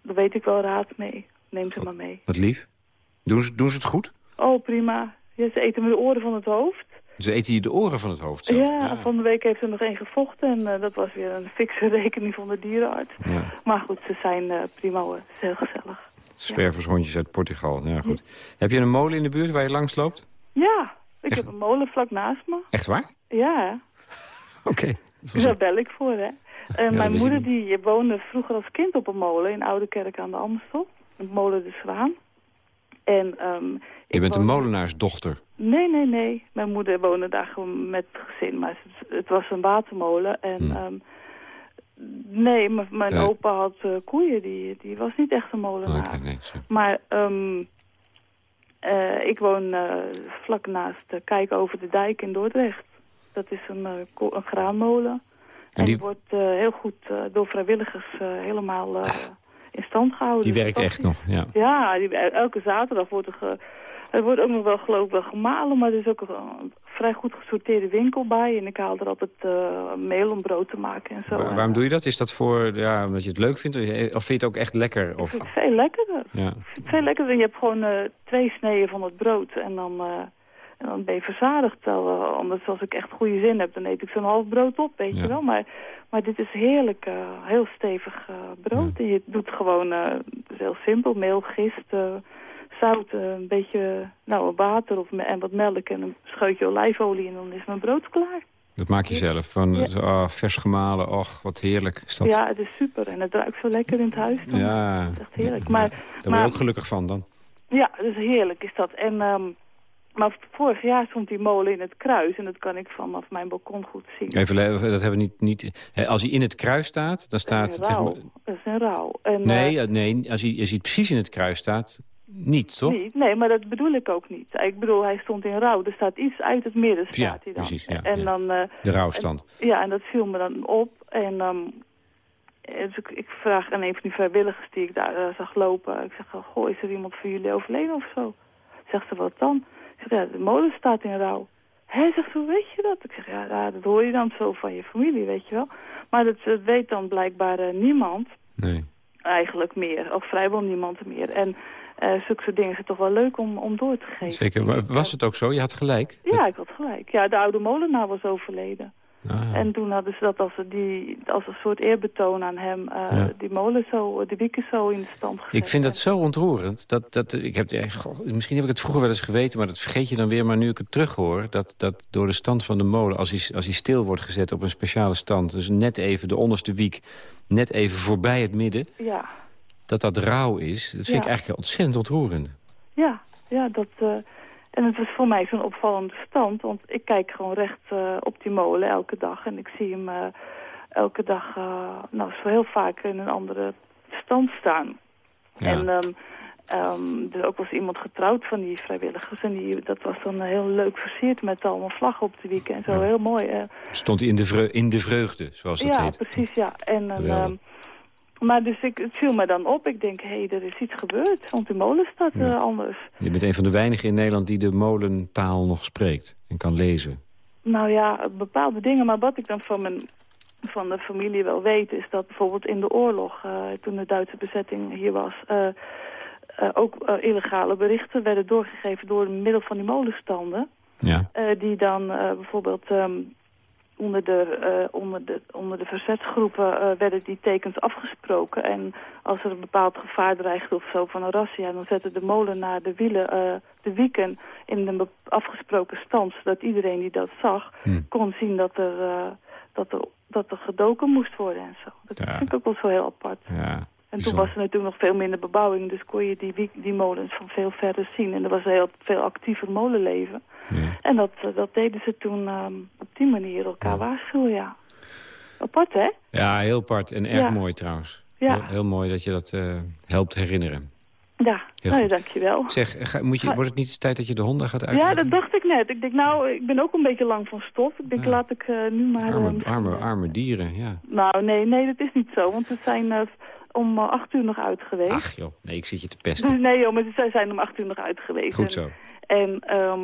G: daar weet ik wel raad mee. Neem ze maar mee.
C: Wat lief. Doen ze, doen ze het goed?
G: Oh, prima. Ja, ze eten met de oren van het hoofd.
C: Ze eten je de oren van het hoofd zelf.
G: Ja, van de week heeft er nog één gevochten. En eh, dat was weer een fikse rekening van de dierenarts.
C: Ja.
G: Maar goed, ze zijn prima hoor. Het is heel gezellig.
C: Zwervershondjes uit Portugal. Ja, goed. Heb je een molen in de buurt waar je langs loopt?
G: Ja, ik
C: Echt?
G: heb een molen vlak naast me.
C: Echt waar?
G: Ja,
C: Oké. Was
G: daar
C: een-
G: bel ik voor, hè.
C: Dat
G: mijn moeder die woonde vroeger als kind op een molen in Oude Kerk aan de Amstel. Een molen de Zwaan. En, ehm,
C: Je bent een
G: woonde-
C: molenaarsdochter.
G: Nee, nee, nee. Mijn moeder woonde daar gewoon met het gezin. Maar het, het was een watermolen. En
C: Hmm.
G: ehm, nee, mijn opa had eh, koeien. Die, die was niet echt een molenaar.
C: Nee.
G: Maar ehm, eh, ik woon eh, vlak naast de Kijk over de Dijk in Dordrecht. Dat is een, graanmolen. En, die...
C: die-
G: wordt heel goed door vrijwilligers helemaal eh, in stand gehouden.
C: Die
G: Dus
C: werkt echt nog, ja.
G: ja, die, elke zaterdag wordt er, ge, er wordt ook nog wel geloof ik wel gemalen, maar er is ook een, een vrij goed gesorteerde winkel bij. En ik haal er altijd eh meel om brood te maken en zo.
C: Wa- waarom doe je dat? Is dat voor, ja, omdat je het leuk vindt? Of vind je het ook echt lekker?
G: Ik
C: Of,
G: vind het veel lekkerder.
C: ja.
G: Ik vind het veel lekkerder. Je hebt gewoon eh, twee sneeën van het brood en dan, eh, en dan ben je verzadigd. Terwijl, eh, anders als ik echt goede zin heb, dan eet ik zo'n half brood op, weet
C: Ja.
G: je wel. Maar, maar dit is heerlijk, eh, heel stevig eh, brood. En je doet gewoon, eh, het is heel simpel, meel, gist, eh, zout, eh, een beetje nou, water of en wat melk en een scheutje olijfolie en dan is mijn brood klaar.
C: Dat maak je zelf. Van,
G: Ja.
C: ah, vers gemalen, och, wat heerlijk is dat.
G: Ja, het is super en het ruikt zo lekker in het huis. Dan.
C: Ja.
G: Het is echt heerlijk. Maar,
C: Daar word je
G: maar
C: ook gelukkig van dan.
G: Ja, dus heerlijk is dat. En, ehm, maar vorig jaar stond die molen in het kruis. En dat kan ik vanaf mijn balkon goed zien.
C: Even, dat hebben we niet, niet... hè, Als hij in het kruis staat, dan staat...
G: dat is een rouw. Dat is een rouw. En,
C: nee,
G: eh,
C: eh, nee als, hij, als hij precies in het kruis staat, niet, toch?
G: niet. Nee, maar dat bedoel ik ook niet. Ik bedoel, hij stond in rouw. Er staat iets uit het midden, staat
C: Ja,
G: hij dan.
C: precies, ja,
G: en
C: ja.
G: dan... eh,
C: De rouwstand.
G: Ja, en dat viel me dan op. En ehm, dus ik, ik vraag aan een van die vrijwilligers die ik daar eh, zag lopen. Ik zeg, goh, is er iemand voor jullie overleden of zo? Zegt ze, wat dan? Ik zeg, ja, de molen staat in rouw. Hij zegt, hoe weet je dat? Ik zeg, ja, dat hoor je dan zo van je familie, weet je wel. Maar dat, dat weet dan blijkbaar eh, niemand
C: Nee.
G: eigenlijk meer. Of vrijwel niemand meer. En eh zulke soort dingen zijn toch wel leuk om, om door te geven.
C: Zeker. Wa- Was het ook zo? Je had gelijk?
G: Ja, ik had gelijk. Ja, de oude molenaar was overleden.
C: Ah.
G: En toen hadden ze dat als, die, als een soort eerbetoon aan hem, eh,
C: Ja.
G: die molen zo, de wieken zo in de stand gezet.
C: Ik vind dat zo ontroerend. Dat, dat, ik heb, goh, misschien heb ik het vroeger wel eens geweten, maar dat vergeet je dan weer. Maar nu ik het terughoor, dat, dat door de stand van de molen... Als hij, als hij stil wordt gezet op een speciale stand... dus net even de onderste wiek, net even voorbij het midden...
G: Ja,
C: dat dat rauw is, dat vind ik
G: Ja.
C: eigenlijk ontzettend ontroerend.
G: ja, ja, dat... eh, en het was voor mij zo'n opvallende stand, want ik kijk gewoon recht eh, op die molen elke dag. En ik zie hem eh, elke dag, nou, zo heel vaak in een andere stand staan.
C: Ja.
G: En ehm, ehm, er is ook was iemand getrouwd van die vrijwilligers. En die, dat was dan heel leuk versierd met allemaal vlaggen op de wieken en zo.
C: Ja.
G: Heel mooi.
C: Stond hij in de, in de vreugde, zoals dat
G: ja,
C: heet.
G: precies, ja. En, ehm, maar dus ik, het viel me dan op. Ik denk, hé, hey, er is iets gebeurd. Want die molen staat
C: Ja.
G: eh, anders.
C: Je bent een van de weinigen in Nederland die de molentaal nog spreekt en kan lezen.
G: Nou ja, bepaalde dingen. Maar wat ik dan van, mijn, van de familie wel weet... is dat bijvoorbeeld in de oorlog, eh, toen de Duitse bezetting hier was... eh, ook illegale berichten werden doorgegeven door middel van die molenstanden.
C: Ja.
G: die dan bijvoorbeeld ehm, onder, de, eh, onder, de, onder de verzetsgroepen eh, werden die tekens afgesproken. En als er een bepaald gevaar dreigde of zo van een razzia... dan zette de molenaar de wielen, eh, de wieken in een afgesproken stand... zodat iedereen die dat zag
C: Hm.
G: kon zien dat er, dat er, dat er gedoken moest worden en zo. Dat
C: Ja.
G: vind ik ook wel zo heel apart.
C: Ja.
G: En toen was er natuurlijk nog veel minder bebouwing. Dus kon je die, die molens van veel verder zien. En er was een heel veel actiever molenleven.
C: Ja.
G: En dat, eh, dat deden ze toen ehm, op die manier elkaar waarschuwen, ja. Apart, hè?
C: Ja, heel apart en erg
G: Ja.
C: mooi trouwens.
G: Ja.
C: Heel, heel mooi dat je dat eh, helpt herinneren.
G: Ja, nou ja, dankjewel.
C: Zeg, ga, moet je, wordt het niet tijd dat je de honden gaat
G: Ja,
C: uitlaten?
G: dat dacht ik net. Ik denk, nou, ik ben ook een beetje lang van stof. Ik denk,
C: Ja.
G: laat ik eh, nu maar... eh,
C: Arme, arme,
G: eh,
C: arme dieren, ja.
G: Nou, nee, nee, dat is niet zo. Want ze zijn eh, om eh, acht uur nog uit geweest.
C: Ach joh, nee, ik zit je te pesten.
G: Nee, joh, maar zij zijn om acht uur nog uit geweest.
C: Goed zo.
G: En, ehm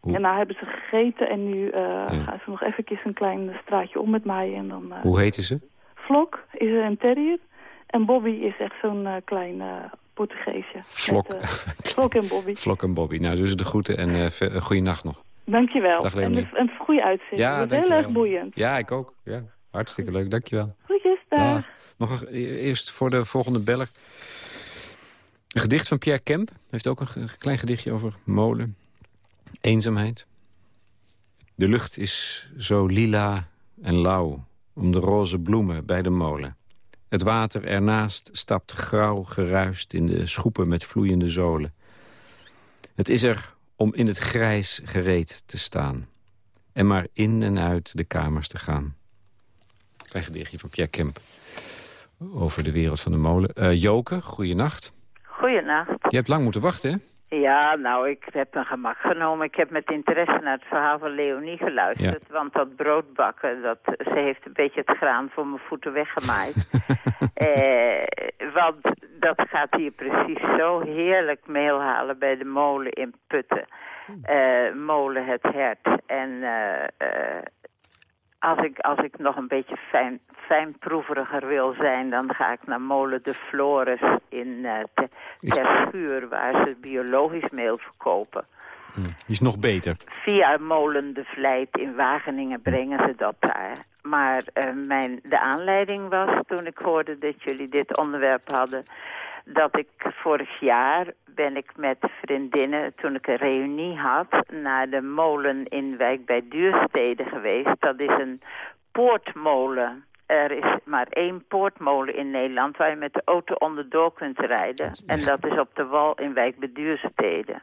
C: Hoe-
G: en nou hebben ze gegeten en nu eh,
C: Ja.
G: gaan ze nog even een klein straatje om met mij. En dan, eh,
C: Hoe heten ze?
G: Flok is een terrier. En Bobby is echt zo'n klein Portugeesje. Met, eh, Flok en Bobby.
C: Flok en Bobby. Nou, dus de groeten en een goede nacht nog.
G: Dankjewel.
C: Dag,
G: en een goede uitzending.
C: Ja,
G: Ja, heel
C: dankjewel.
G: erg boeiend.
C: Ja, ik ook. Ja, hartstikke leuk. Dankjewel.
G: Groetjes, dag.
C: Dag. Nog een, eerst voor de volgende beller. Een gedicht van Pierre Kemp. Heeft ook een klein gedichtje over molen. Eenzaamheid. De lucht is zo lila en lauw om de roze bloemen bij de molen. Het water ernaast stapt grauw geruist in de schoepen met vloeiende zolen. Het is er om in het grijs gereed te staan. En maar in en uit de kamers te gaan. Klein gedichtje van Pierre Kemp. Over de wereld van de molen. Eh Joke, goeienacht.
H: Goeienacht.
C: Je hebt lang moeten wachten, hè?
H: Ja, nou, ik heb een gemak genomen. Ik heb met interesse naar het verhaal van Leonie geluisterd. Want dat broodbakken, dat, ze heeft een beetje het graan voor mijn voeten weggemaaid. eh, want dat gaat hier precies zo heerlijk meel halen bij de molen in Putten. Eh, molen het hert. En eh, eh, als, ik, als ik nog een beetje fijn, fijnproeveriger wil zijn... dan ga ik naar molen de Flores in eh Te- Ter Schuur... waar ze biologisch meel verkopen.
C: Die is nog beter.
H: Via molen de Vlijt in Wageningen brengen ze dat daar. Maar eh, mijn, de aanleiding was toen ik hoorde dat jullie dit onderwerp hadden... dat ik vorig jaar ben ik met vriendinnen, toen ik een reunie had... naar de molen in Wijk bij Duurstede geweest. Dat is een poortmolen. Er is maar één poortmolen in Nederland waar je met de auto onderdoor kunt rijden. En dat is op de wal in Wijk bij Duurstede.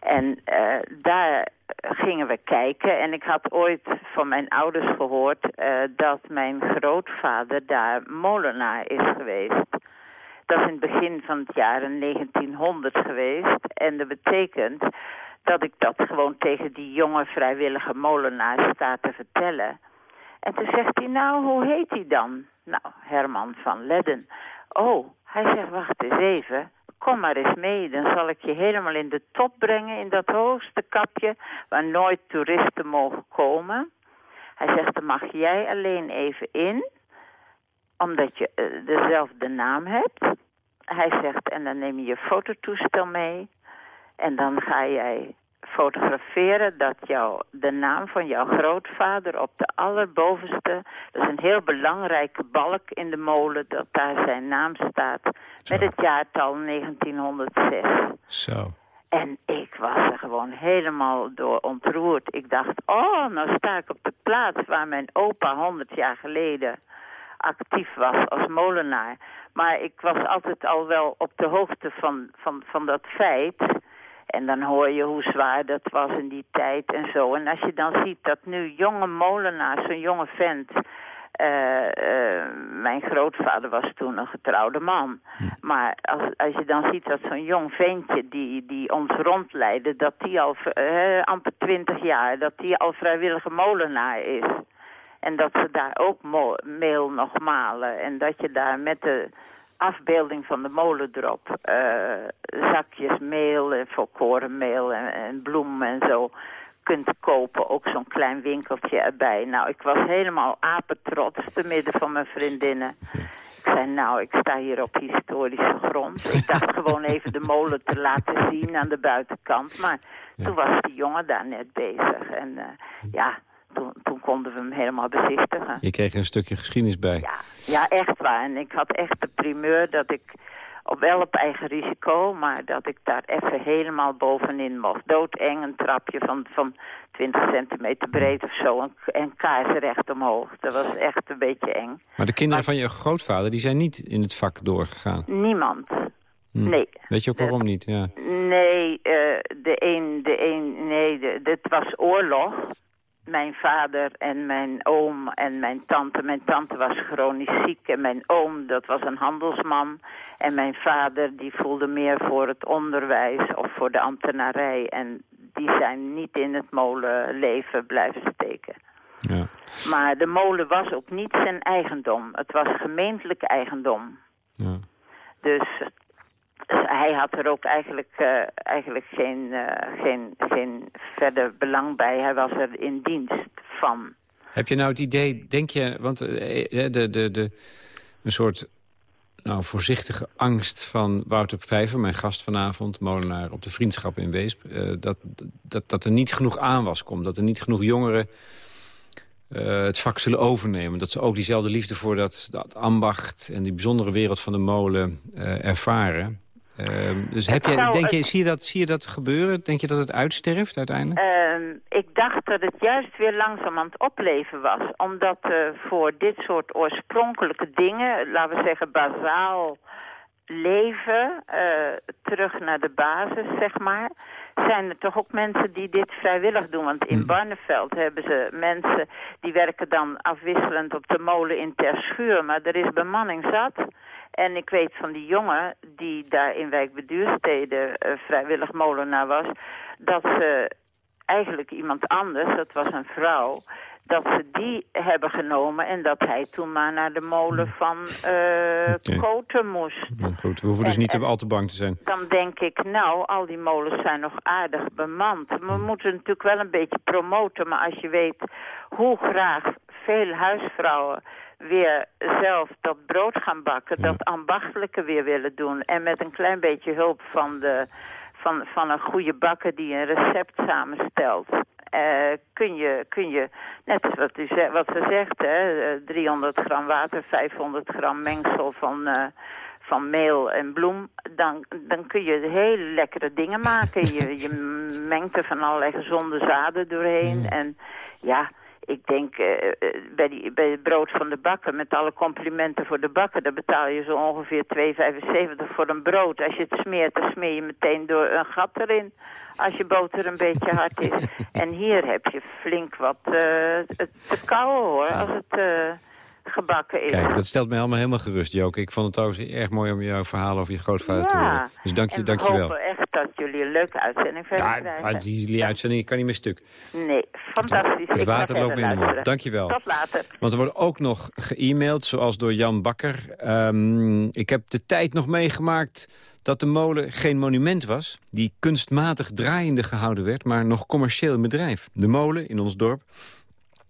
H: En eh, daar gingen we kijken. En ik had ooit van mijn ouders gehoord eh, dat mijn grootvader daar molenaar is geweest. Dat is in het begin van het jaar 1900 geweest. En dat betekent dat ik dat gewoon tegen die jonge vrijwillige molenaar sta te vertellen. En toen zegt hij, nou, hoe heet hij dan? Nou, Herman van Ledden. Oh, hij zegt, wacht eens even. Kom maar eens mee, dan zal ik je helemaal in de top brengen... in dat hoogste kapje waar nooit toeristen mogen komen. Hij zegt, dan mag jij alleen even in... omdat je eh, dezelfde naam hebt. Hij zegt, en dan neem je je fototoestel mee... en dan ga jij fotograferen dat jouw, de naam van jouw grootvader op de allerbovenste... dat is een heel belangrijke balk in de molen, dat daar zijn naam staat... met het jaartal 1906.
C: Zo.
H: En ik was er gewoon helemaal door ontroerd. Ik dacht, oh, nou sta ik op de plaats waar mijn opa 100 jaar geleden actief was als molenaar. Maar ik was altijd al wel op de hoogte van, van, van dat feit... En dan hoor je hoe zwaar dat was in die tijd en zo. En als je dan ziet dat nu jonge molenaars, zo'n jonge vent... eh, eh, mijn grootvader was toen een getrouwde man. Maar als, als je dan ziet dat zo'n jong ventje die, die ons rondleidde... dat die al eh, amper twintig jaar, dat die al vrijwillige molenaar is... En dat ze daar ook meel nog malen. En dat je daar met de afbeelding van de molen erop... eh, zakjes meel en volkorenmeel en, en bloemen en zo kunt kopen. Ook zo'n klein winkeltje erbij. Nou, ik was helemaal apetrots te midden van mijn vriendinnen. Ik zei, nou, ik sta hier op historische grond. Ik dacht gewoon even de molen te laten zien aan de buitenkant. Maar toen was die jongen daar net bezig. En eh, ja, toen, toen konden we hem helemaal bezichtigen.
C: Je kreeg er een stukje geschiedenis bij.
H: Ja, ja, echt waar. En ik had echt de primeur dat ik op wel op eigen risico, maar dat ik daar even helemaal bovenin mocht. Doodeng, een trapje van, van 20 centimeter breed of zo en, en kaarsrecht omhoog. Dat was echt een beetje eng.
C: Maar de kinderen van je grootvader, die zijn niet in het vak doorgegaan?
H: Niemand.
C: Hm.
H: Nee.
C: Weet je ook waarom niet? Ja.
H: Nee, eh, de een, de een, nee, het was oorlog. Mijn vader en mijn oom en mijn tante. Mijn tante was chronisch ziek en mijn oom, dat was een handelsman. En mijn vader, die voelde meer voor het onderwijs of voor de ambtenarij. En die zijn niet in het molenleven blijven steken.
C: Ja.
H: Maar de molen was ook niet zijn eigendom. Het was gemeentelijk eigendom.
C: Ja.
H: Dus hij had er ook eigenlijk, eh, eigenlijk geen, eh, geen, geen verder belang bij. Hij was er in dienst van.
C: Heb je nou het idee, denk je, want eh, de, de, de, een soort nou, voorzichtige angst van Wouter Vijver, mijn gast vanavond, molenaar op de vriendschap in Weesp, dat, dat, dat er niet genoeg aanwas komt, dat er niet genoeg jongeren het vak zullen overnemen. Dat ze ook diezelfde liefde voor dat, dat ambacht en die bijzondere wereld van de molen ervaren. Ehm, dus heb je, denk je, zie, je dat, zie je dat gebeuren? Denk je dat het uitsterft uiteindelijk?
H: Ehm, ik dacht dat het juist weer langzaam aan het opleven was. Omdat eh, voor dit soort oorspronkelijke dingen, laten we zeggen bazaal leven, eh, terug naar de basis, zeg maar, zijn er toch ook mensen die dit vrijwillig doen. Want in Barneveld hebben ze mensen die werken dan afwisselend op de molen in Terschuur, maar er is bemanning zat. En ik weet van die jongen die daar in Wijk Beduurstede eh, vrijwillig molenaar was, dat ze eigenlijk iemand anders, dat was een vrouw, dat ze die hebben genomen en dat hij toen maar naar de molen van
C: Oké.
H: Koten moest.
C: Ja, goed, we hoeven dus niet al te bang te zijn.
H: Dan denk ik, nou, al die molens zijn nog aardig bemand. We moeten natuurlijk wel een beetje promoten, maar als je weet hoe graag veel huisvrouwen weer zelf dat brood gaan bakken, dat ambachtelijke weer willen doen en met een klein beetje hulp van, de, van, van een goede bakker die een recept samenstelt. eh, kun, je, kun je, net als wat, u ze- wat ze zegt, hè, eh, 300 gram water, 500 gram mengsel van, eh, van meel en bloem, dan, dan kun je hele lekkere dingen maken. Je, je mengt er van allerlei gezonde zaden doorheen. En ja, ik denk eh, eh, bij, die, bij het brood van de bakker, met alle complimenten voor de bakker, daar betaal je zo ongeveer 2,75 voor een brood. Als je het smeert, dan smeer je meteen door een gat erin. Als je boter een beetje hard is. En hier heb je flink wat eh, te kauwen hoor, als het eh, gebakken is.
C: Kijk, dat stelt mij allemaal helemaal gerust, Joke. Ik vond het trouwens erg mooi om jouw verhaal over je grootvader te horen. Dus dank je, dank je wel.
H: hopen echt dat jullie een leuke uitzending verder
C: Ja,
H: krijgen.
C: die, die uitzending kan niet meer stuk.
H: Nee, fantastisch.
C: Het
H: Ik
C: water loopt me in de mond. Dank je wel.
H: Tot later.
C: Want er wordt ook nog ge-mailed, zoals door Jan Bakker. Ehm, ik heb de tijd nog meegemaakt dat de molen geen monument was... die kunstmatig draaiende gehouden werd, maar nog commercieel bedrijf. De molen in ons dorp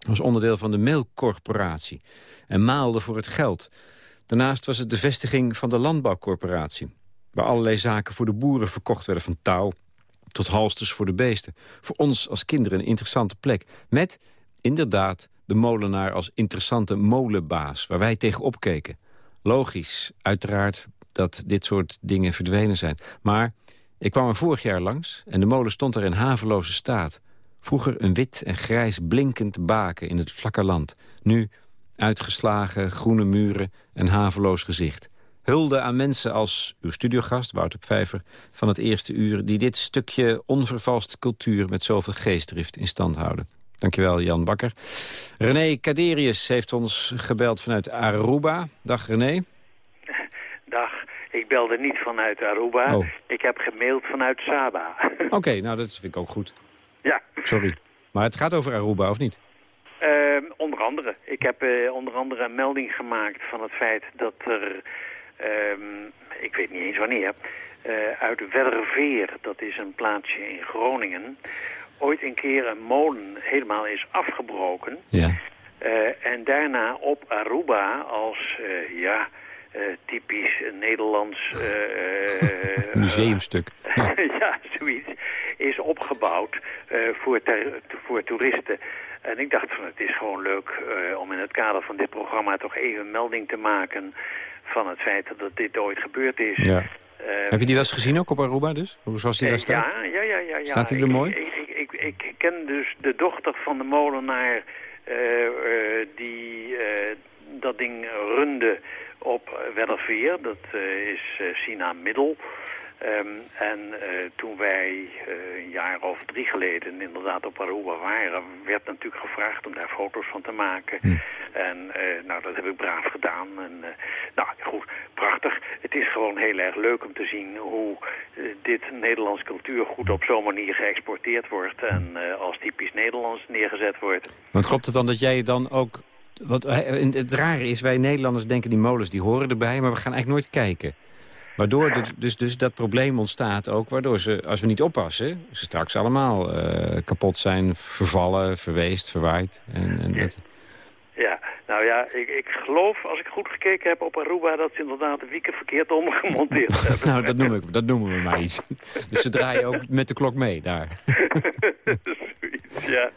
C: was onderdeel van de Meelcorporatie... en maalde voor het geld. Daarnaast was het de vestiging van de Landbouwcorporatie... waar allerlei zaken voor de boeren verkocht werden... van touw tot halsters voor de beesten. Voor ons als kinderen een interessante plek. Met, inderdaad, de molenaar als interessante molenbaas... waar wij tegenop keken. Logisch, uiteraard, dat dit soort dingen verdwenen zijn. Maar ik kwam er vorig jaar langs en de molen stond er in haveloze staat. Vroeger een wit en grijs blinkend baken in het vlakke land. Nu uitgeslagen groene muren en haveloos gezicht. Hulde aan mensen als uw studiogast, Wouter Vijver, van het eerste uur... die dit stukje onvervalste cultuur met zoveel geestdrift in stand houden. Dankjewel, Jan Bakker. René Caderius heeft ons gebeld vanuit Aruba. Dag, René.
I: Dag, ik belde niet vanuit Aruba.
C: Oh.
I: Ik heb gemaild vanuit Saba.
C: Oké, nou, dat vind ik ook goed.
I: ja,
C: Sorry. Maar het gaat over Aruba, of niet?
I: Ehm, onder andere. Ik heb eh, onder andere een melding gemaakt van het feit dat er, ehm, ik weet niet eens wanneer, eh, uit Werveer, dat is een plaatsje in Groningen, ooit een keer een molen helemaal is afgebroken.
C: Ja.
I: Eh, en daarna op Aruba als, ja, typisch Nederlands...
C: Museumstuk. Ja.
I: zoiets, is opgebouwd voor, ter- voor toeristen. En ik dacht van het is gewoon leuk eh, om in het kader van dit programma toch even melding te maken van het feit dat dit ooit gebeurd is.
C: Ja.
I: Eh,
C: Heb je die wel eens gezien ook op Aruba dus? Hoe zoals die daar
I: eh,
C: staat?
I: Ja, ja, ja. ja, ja.
C: Staat hij er
I: Ik-
C: mooi?
I: Ik, ik, ik, ken dus de dochter van de molenaar die dat ding runde op Wellerveer. Dat is Sina Middel. Ehm, en eh, toen wij eh, een jaar of drie geleden inderdaad op Aruba waren, werd natuurlijk gevraagd om daar foto's van te maken. En eh, nou, dat heb ik braaf gedaan. En, nou goed, prachtig. Het is gewoon heel erg leuk om te zien hoe dit Nederlands cultuurgoed op zo'n manier geëxporteerd wordt en als typisch Nederlands neergezet wordt.
C: Want klopt het dan dat jij dan ook... Want het rare is, wij Nederlanders denken die molens die horen erbij... maar we gaan eigenlijk nooit kijken. Waardoor de- dus, dus dat probleem ontstaat ook... waardoor ze, als we niet oppassen, ze straks allemaal eh, kapot zijn... vervallen, verweest, verwaaid. En, en dat,
I: Ja, nou ja, ik, ik geloof, als ik goed gekeken heb op Aruba, dat ze inderdaad de wieken verkeerd omgemonteerd hebben.
C: nou, dat, noem ik, dat noemen we maar iets. Dus ze draaien ook met de klok mee daar.
I: Zoiets, ja.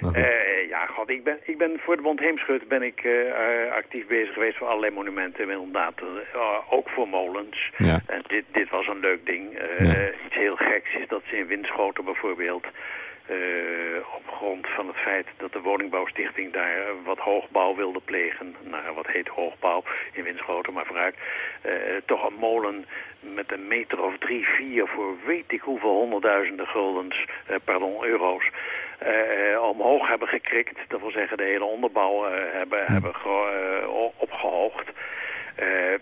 I: Eh, ja, god, ik ben, ik ben voor de Bond Heemschut ben ik eh, eh, actief bezig geweest voor allerlei monumenten. Inderdaad, ook voor molens.
C: Ja.
I: En dit, dit was een leuk ding.
C: Ja.
I: Iets heel geks is dat ze in Winschoten bijvoorbeeld... op grond van het feit dat de woningbouwstichting daar wat hoogbouw wilde plegen. Nou, wat heet hoogbouw in Winschoten, maar vooruit. toch een molen met een meter of drie, vier voor weet ik hoeveel honderdduizenden guldens, pardon, euro's. Eh, omhoog hebben gekrikt. Dat wil zeggen de hele onderbouw eh, hebben, hebben ge- eh, o- opgehoogd. Eh, eh,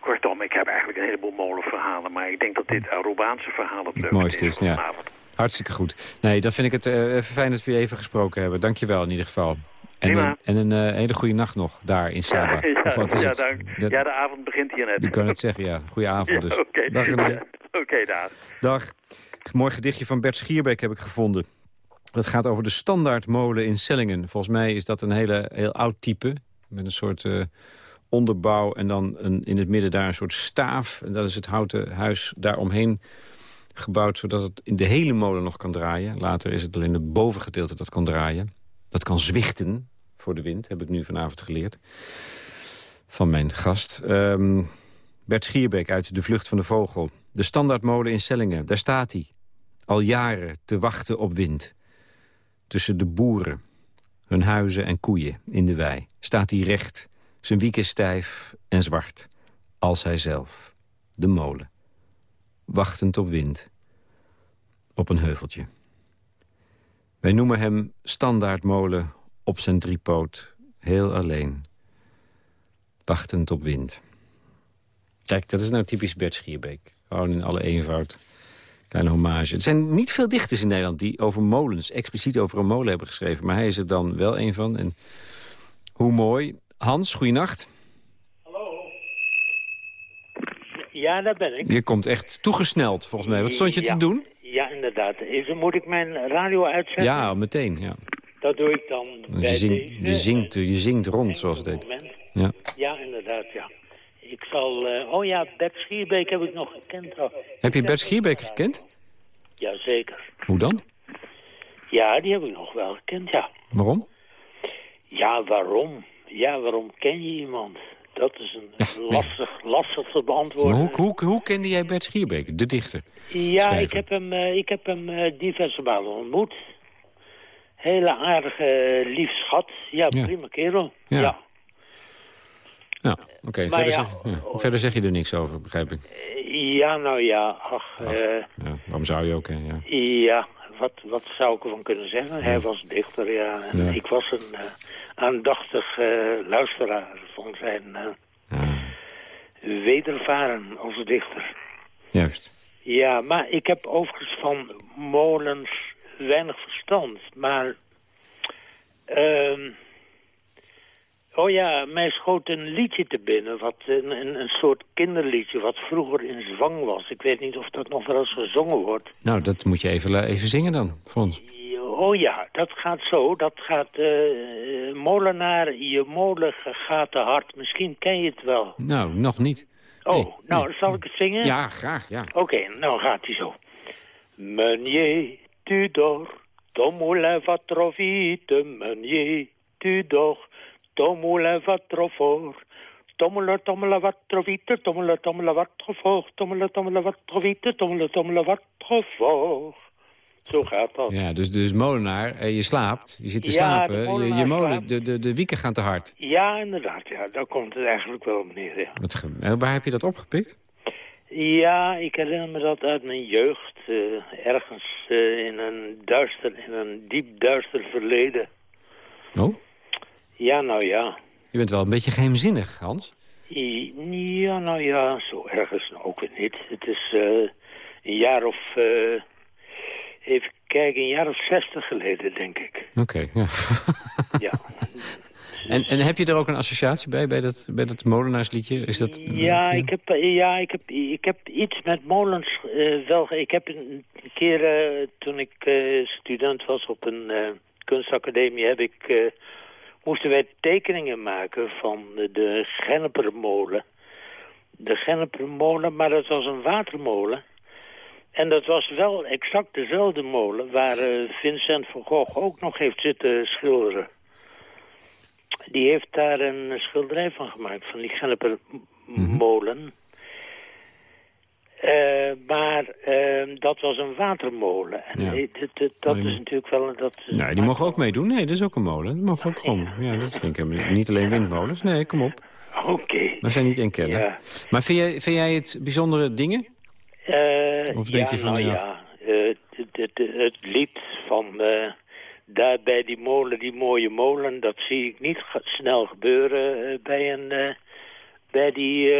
I: kortom, ik heb eigenlijk een heleboel molenverhalen. Maar ik denk dat dit Arubaanse verhaal het leukste
C: mooiste is, ja.
I: vanavond.
C: Hartstikke goed. Nee, dan vind ik het eh, even fijn dat we je even gesproken hebben. Dank je wel in ieder geval. En
I: Prima.
C: een, en een eh, hele goede nacht nog daar in Saba.
I: Ja, ja,
C: het? Dat-
I: ja, de avond begint hier net.
C: Ik kan het zeggen, ja. Goeie avond dus.
I: Oké,
C: Dag
I: Oké, daar.
C: Dag. Een mooi gedichtje van Bert Schierbeek heb ik gevonden. Dat gaat over de standaardmolen in Sellingen. Volgens mij is dat een hele, heel oud type. Met een soort eh, onderbouw en dan een, in het midden daar een soort staaf. En dat is het houten huis daaromheen gebouwd... zodat het in de hele molen nog kan draaien. Later is het alleen het bovengedeelte dat kan draaien. Dat kan zwichten voor de wind, heb ik nu vanavond geleerd. Van mijn gast. Ehm, Bert Schierbeek uit De Vlucht van de Vogel. De standaardmolen in Sellingen, daar staat hij. Al jaren te wachten op wind. Tussen de boeren, hun huizen en koeien in de wei... staat hij recht, zijn wiek is stijf en zwart. Als hij zelf, de molen. Wachtend op wind. Op een heuveltje. Wij noemen hem standaardmolen op zijn driepoot, heel alleen. Wachtend op wind. Kijk, dat is nou typisch Bert Schierbeek. Gewoon in alle eenvoud. Kleine hommage. Er zijn niet veel dichters in Nederland die over molens, expliciet over een molen hebben geschreven. Maar hij is er dan wel een van. En hoe mooi. Hans, goeienacht.
J: Ja, daar ben ik.
C: Je komt echt toegesneld, volgens mij. Wat stond je
J: Ja.
C: te doen?
J: Ja, inderdaad. Is, moet ik mijn radio uitzetten?
C: Ja, meteen. Ja.
J: Dat doe ik dan bij
C: Je, zingt,
J: deze.
C: je, zingt, je zingt rond, zoals het heet. Ja.
J: Ja, inderdaad, ja. Ik zal... eh, oh ja, Bert Schierbeek heb ik nog gekend. Oh.
C: Heb je Bert Schierbeek gekend?
J: Jazeker.
C: Hoe dan?
J: Ja, die heb ik nog wel gekend, ja.
C: Waarom?
J: Ja, waarom? Ja, waarom ken je iemand? Dat is een lastig, lastig te beantwoorden.
C: Hoe, hoe, hoe kende jij Bert Schierbeek, de dichter?
J: Ja,
C: schrijver?
J: ik heb hem, eh, ik heb hem eh, diverse malen ontmoet. Hele aardige, lief schat. Ja,
C: Ja.
J: prima kerel.
C: Ja.
J: Ja.
C: Ja, oké. Verder,
J: ja,
C: ja, verder zeg je er niks over, begrijp ik.
J: Ja, nou ja, ach, eh,
C: Ja, waarom zou je ook, hè? Ja.
J: ja, wat, wat zou ik ervan kunnen zeggen? Hij was dichter, ja. En ik was een eh, aandachtig eh, luisteraar van zijn eh, wedervaren als dichter.
C: Juist.
J: Ja, maar ik heb overigens van molens weinig verstand. Maar, ehm oh ja, mij schoot een liedje te binnen. Wat een, een, een soort kinderliedje wat vroeger in zwang was. Ik weet niet of dat nog wel eens gezongen wordt.
C: Nou, dat moet je even, la- even zingen dan, voor ons.
J: Oh ja, dat gaat zo. Dat gaat eh, eh, molenaar, je molen gaat te hard. Misschien ken je het wel.
C: Nou, nog niet.
J: Oh, nou, zal ik het zingen?
C: Ja, graag, ja.
J: Oké, nou gaat hij zo. Meunier, tu dors, ton moulin va trop vite. Meunier, tu dors, ton moulin va trop fort. Tommelen, tommelen, wat trovieten, tommelen, tommelen, wat gevolg, tommelen, tommelen, wat gevolg. Zo gaat dat.
C: Ja, dus, dus molenaar, eh, je slaapt, je zit te
J: Ja,
C: slapen.
J: de
C: Je, je molen,
J: slaapt.
C: de, de, de wieken gaan te hard.
J: Ja, inderdaad, ja. Daar komt het eigenlijk wel op neer, ja.
C: Wat, eh, waar heb je dat opgepikt?
J: Ja, ik herinner me dat uit mijn jeugd. eh, ergens in een duister, in een diep duister verleden.
C: Oh,
J: Ja, nou ja.
C: je bent wel een beetje geheimzinnig, Hans.
J: Ja, nou ja, zo ergens ook weer niet. Het is eh, een jaar of... eh, even kijken, een jaar of zestig geleden, denk ik.
C: Oké, ja.
J: Ja.
C: En, en heb je er ook een associatie bij, bij dat, bij dat molenaarsliedje? Is dat,
J: Ja, ik heb, eh, ja ik, heb, ik heb iets met molens eh, wel... Ik heb een keer, toen ik eh, student was op een kunstacademie... Heb ik, moesten wij tekeningen maken van de, Gennepermolen. De Gennepermolen, maar dat was een watermolen. En dat was wel exact dezelfde molen... waar eh, Vincent van Gogh ook nog heeft zitten schilderen. Die heeft daar een schilderij van gemaakt, van die Gennepermolen. Eh, maar eh, dat was een watermolen.
C: Ja.
J: dat- dat- dat is natuurlijk wel... een- Dat,
C: Nee, die mogen ook meedoen. Nee, dat is ook een molen. Die mogen ook gewoon. Ja, dat vind ik niet alleen windmolens. Nee, kom op.
J: Oké.
C: We zijn niet in kennen.
J: Ja.
C: Maar vind jij, vind jij het bijzondere dingen?
J: Eh,
C: Of denk je van,
J: nou
C: ja.
J: eh, het, lied van daar bij die molen, die mooie molen, dat zie ik niet snel gebeuren bij, een, bij die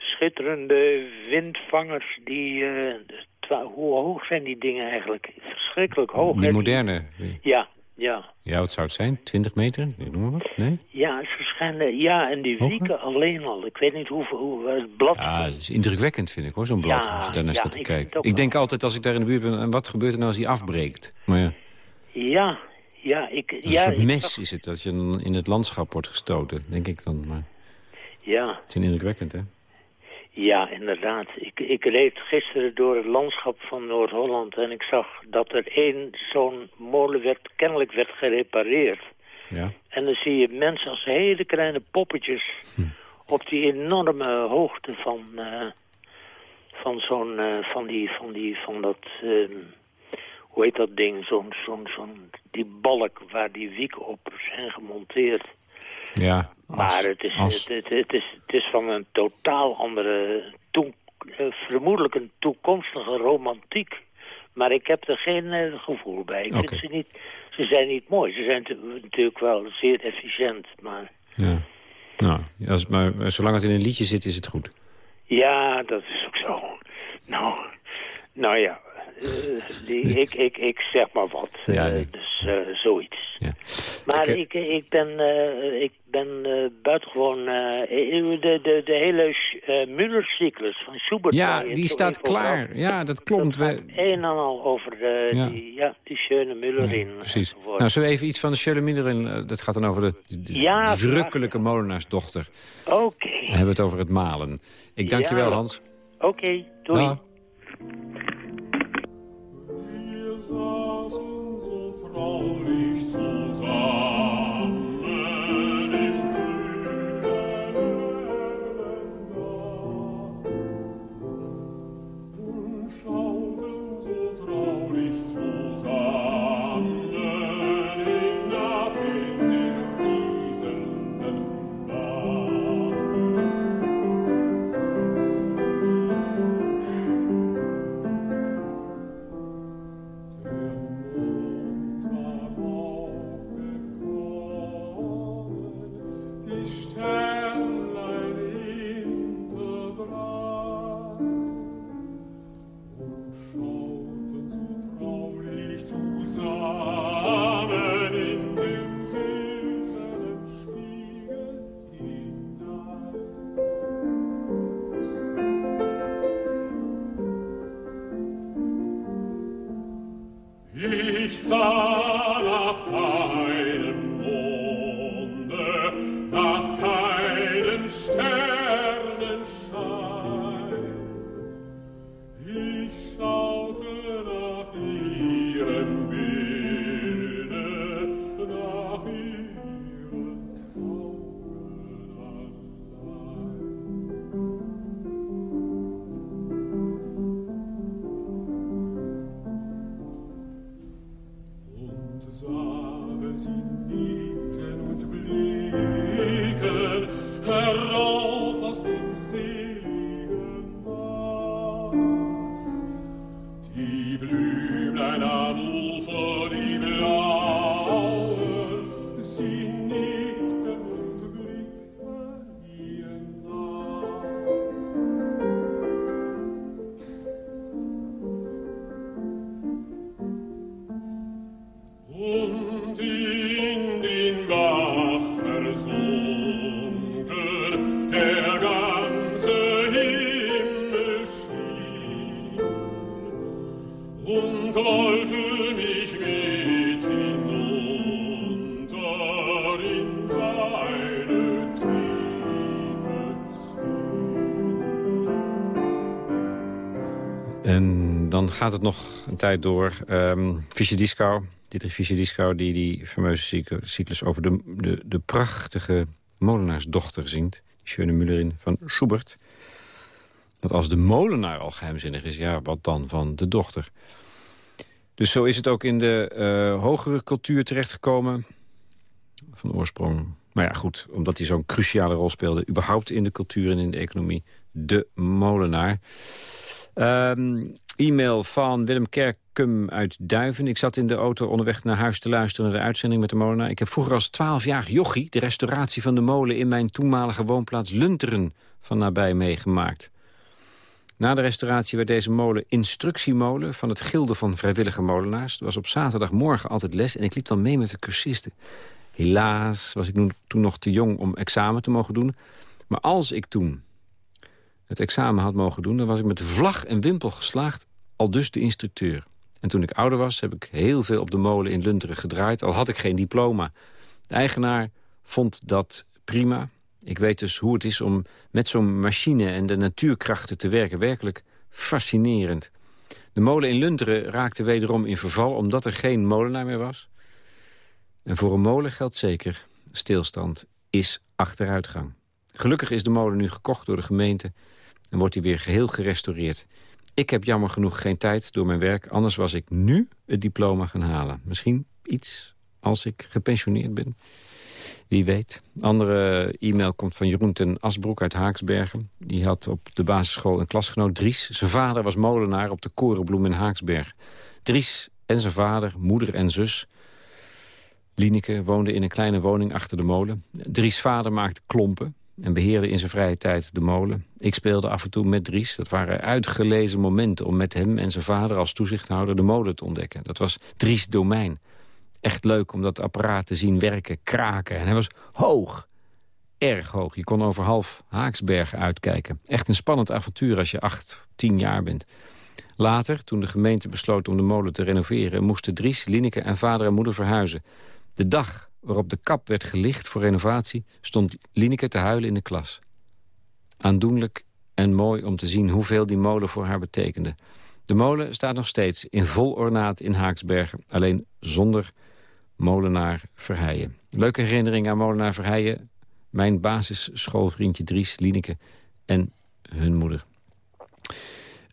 J: schitterende windvangers. Die, eh, hoe hoog zijn die dingen eigenlijk? Verschrikkelijk hoog.
C: Die
J: hè?
C: moderne.
J: Ja, ja.
C: Ja, wat zou het zijn? 20 meter? Ik Noem maar wat? Nee?
J: Ja, schijnen, ja, en die
C: Hoger?
J: wieken alleen al. Ik weet niet hoeveel, hoe, het blad...
C: Ja, dat is indrukwekkend vind ik hoor, zo'n blad.
J: Ja,
C: als je daar naar
J: ja,
C: staat te kijken. Ik denk altijd als ik daar in de buurt ben, en wat gebeurt er nou als die afbreekt? Maar ja,
J: Ja, ja, ik...
C: een
J: ja,
C: soort mes is het als je in het landschap wordt gestoten, denk ik dan. Maar
J: Ja,
C: het is indrukwekkend, hè?
J: Ja, inderdaad. Ik, ik reed gisteren door het landschap van Noord-Holland... en ik zag dat er één zo'n molen werd, kennelijk werd gerepareerd.
C: Ja.
J: En dan zie je mensen als hele kleine poppetjes...
C: Hm.
J: op die enorme hoogte van, eh, van zo'n... eh, van die, van die, van dat... ehm, hoe heet dat ding? Zo'n, zo'n, zo'n... die balk waar die wieken op zijn gemonteerd.
C: Ja,
J: Maar het is,
C: als-
J: het, het, het is, het is van een totaal andere, toe, eh, vermoedelijk een toekomstige romantiek. Maar ik heb er geen eh, gevoel bij. Ik vind ze niet, ze zijn niet mooi. Ze zijn natuurlijk wel zeer efficiënt. Maar
C: Ja. Nou, als, maar zolang het in een liedje zit, is het goed.
J: ja, dat is ook zo. Nou, nou ja, eh, die, ik, ik, ik zeg maar wat. eh,
C: Ja, nee.
J: Dus eh, zoiets.
C: Ja.
J: Maar
C: Ik,
J: ik, ik ben, ik ben buitengewoon... de, de, de hele uh, Müller-cyclus van Schubert...
C: Ja, die staat klaar. Ja, dat klopt.
J: dat
C: We,
J: een en al over de,
C: Ja.
J: die, ja, die schöne Müller in.
C: precies.
J: enzovoort.
C: Nou, zullen we even iets van de Shirley Millerin... eh, dat gaat dan over de, de
J: Ja,
C: verrukkelijke molenaarsdochter.
J: Oké,
C: Dan hebben we het over het malen. Ik dank je wel, Hans.
J: oké, doei.
K: saßen so traulich zusammen.
C: 菩萨。Gaat het nog een tijd door. Ehm Fischer Dieskau, Dietrich Fischer Dieskau... die die fameuze cyc- cyclus over de, de, de prachtige molenaarsdochter zingt. Schöne Müllerin van Schubert. Dat als de molenaar al geheimzinnig is, ja, wat dan van de dochter? Dus zo is het ook in de eh, hogere cultuur terechtgekomen. Van oorsprong. Maar ja, goed, omdat hij zo'n cruciale rol speelde... überhaupt in de cultuur en in de economie. De molenaar. Ehm, e-mail van Willem Kerkum uit Duiven. Ik zat in de auto onderweg naar huis te luisteren naar de uitzending met de molenaar. Ik heb vroeger als 12-jarig jochie de restauratie van de molen... in mijn toenmalige woonplaats Lunteren van nabij meegemaakt. Na de restauratie werd deze molen instructiemolen... van het Gilde van Vrijwillige Molenaars. Er was op zaterdagmorgen altijd les en ik liep dan mee met de cursisten. Helaas was ik toen nog te jong om examen te mogen doen. Maar als ik toen het examen had mogen doen... dan was ik met vlag en wimpel geslaagd, al dus de instructeur. En toen ik ouder was, heb ik heel veel op de molen in Lunteren gedraaid... al had ik geen diploma. De eigenaar vond dat prima. Ik weet dus hoe het is om met zo'n machine en de natuurkrachten te werken. Werkelijk fascinerend. De molen in Lunteren raakte wederom in verval... omdat er geen molenaar meer was. En voor een molen geldt zeker, stilstand is achteruitgang. Gelukkig is de molen nu gekocht door de gemeente en wordt hij weer geheel gerestaureerd. Ik heb jammer genoeg geen tijd door mijn werk, anders was ik nu het diploma gaan halen. Misschien iets als ik gepensioneerd ben. Wie weet. Andere e-mail komt van Jeroen ten Asbroek uit Haaksbergen. Die had op de basisschool een klasgenoot, Dries. Zijn vader was molenaar op de Korenbloem in Haaksberg. Dries en zijn vader, moeder en zus... Lieneke woonde in een kleine woning achter de molen. Dries' vader maakte klompen en beheerde in zijn vrije tijd de molen. Ik speelde af en toe met Dries. Dat waren uitgelezen momenten om met hem en zijn vader als toezichthouder de molen te ontdekken. Dat was Dries' domein. Echt leuk om dat apparaat te zien werken, kraken. En hij was hoog. Erg hoog. Je kon over half Haaksbergen uitkijken. Echt een spannend avontuur als je acht, tien jaar bent. Later, toen de gemeente besloot om de molen te renoveren... moesten Dries, Lieneke en vader en moeder verhuizen. De dag waarop de kap werd gelicht voor renovatie... stond Lieneke te huilen in de klas. Aandoenlijk en mooi om te zien hoeveel die molen voor haar betekende. De molen staat nog steeds in vol ornaat in Haaksbergen. Alleen zonder molenaar Verheijen. Leuke herinnering aan molenaar Verheijen. Mijn basisschoolvriendje Dries, Lieneke en hun moeder.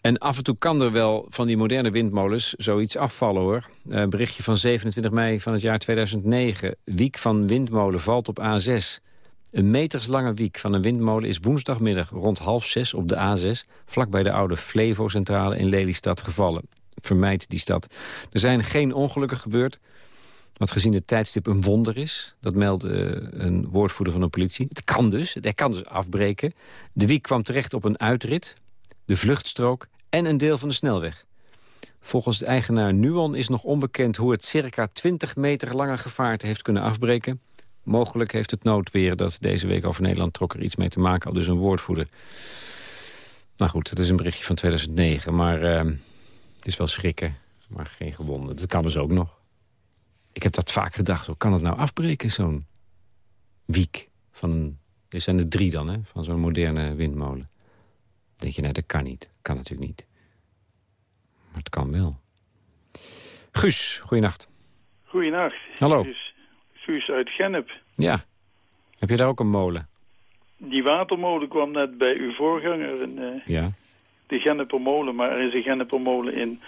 C: En af en toe kan er wel van die moderne windmolens zoiets afvallen, hoor. Een berichtje van 27 mei van het jaar 2009. Wiek van windmolen valt op A6. Een meterslange wiek van een windmolen is woensdagmiddag rond half zes op de A6... vlakbij de oude Flevo-centrale in Lelystad gevallen. Vermijd die stad. Er zijn geen ongelukken gebeurd, wat gezien het tijdstip een wonder is. Dat meldt eh, een woordvoerder van de politie. Het kan dus, hij kan dus afbreken. De wiek kwam terecht op een uitrit, de vluchtstrook en een deel van de snelweg. Volgens de eigenaar Nuon is nog onbekend hoe het circa 20 meter lange gevaarte heeft kunnen afbreken. Mogelijk heeft het noodweer dat deze week over Nederland trok er iets mee te maken, al dus een woordvoerder. Nou goed, het is een berichtje van 2009, maar eh, het is wel schrikken, maar geen gewonden. Dat kan dus ook nog. Ik heb dat vaak gedacht, hoe kan het nou afbreken, zo'n wiek van. Er zijn er drie dan, hè, van zo'n moderne windmolen. Denk je, nee, dat kan niet. Kan natuurlijk niet. Maar het kan wel. Guus, goeienacht.
L: Goeienacht.
C: Hallo.
L: Guus, Guus uit Gennep.
C: Ja. Heb je daar ook een molen?
L: Die watermolen kwam net bij uw voorganger, in, eh,
C: Ja.
L: de Gennepermolen. Maar er is een Gennepermolen in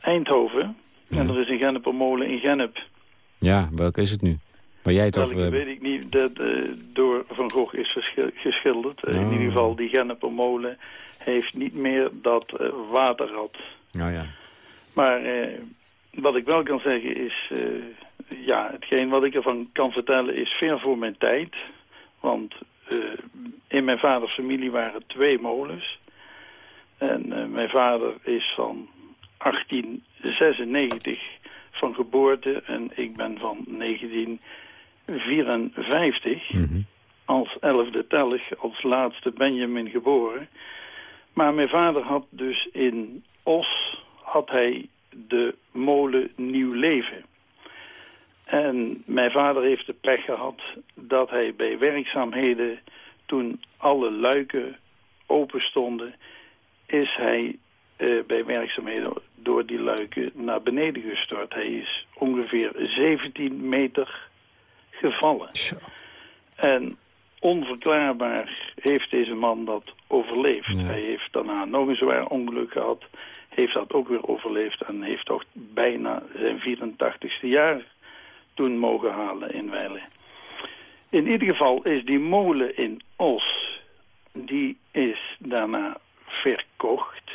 L: Eindhoven. En er is een Gennepermolen in Gennep.
C: Ja, welke is het nu? Waar jij het
L: Welke
C: over
L: weet ik niet. Dat eh, door Van Gogh is geschilderd. Eh, In
C: Oh.
L: ieder geval, die Gennepermolen heeft niet meer dat eh, waterrad.
C: Nou ja.
L: Maar eh, wat ik wel kan zeggen is... eh, ja, hetgeen wat ik ervan kan vertellen is ver voor mijn tijd. Want eh, in mijn vaders familie waren twee molens. En eh, mijn vader is van 1896 van geboorte en ik ben van 1954 als elfde tellig, als laatste Benjamin geboren. Maar mijn vader had dus in Os had hij de molen Nieuw Leven. En mijn vader heeft de pech gehad dat hij bij werkzaamheden, toen alle luiken open stonden, is hij eh, bij werkzaamheden door die luiken naar beneden gestort. Hij is ongeveer 17 meter gevallen. En onverklaarbaar heeft deze man dat overleefd. Hij heeft daarna nog een zwaar ongeluk gehad. Heeft dat ook weer overleefd en heeft toch bijna zijn 84ste jaar toen mogen halen in Weilen. In ieder geval is die molen in Os, die is daarna verkocht.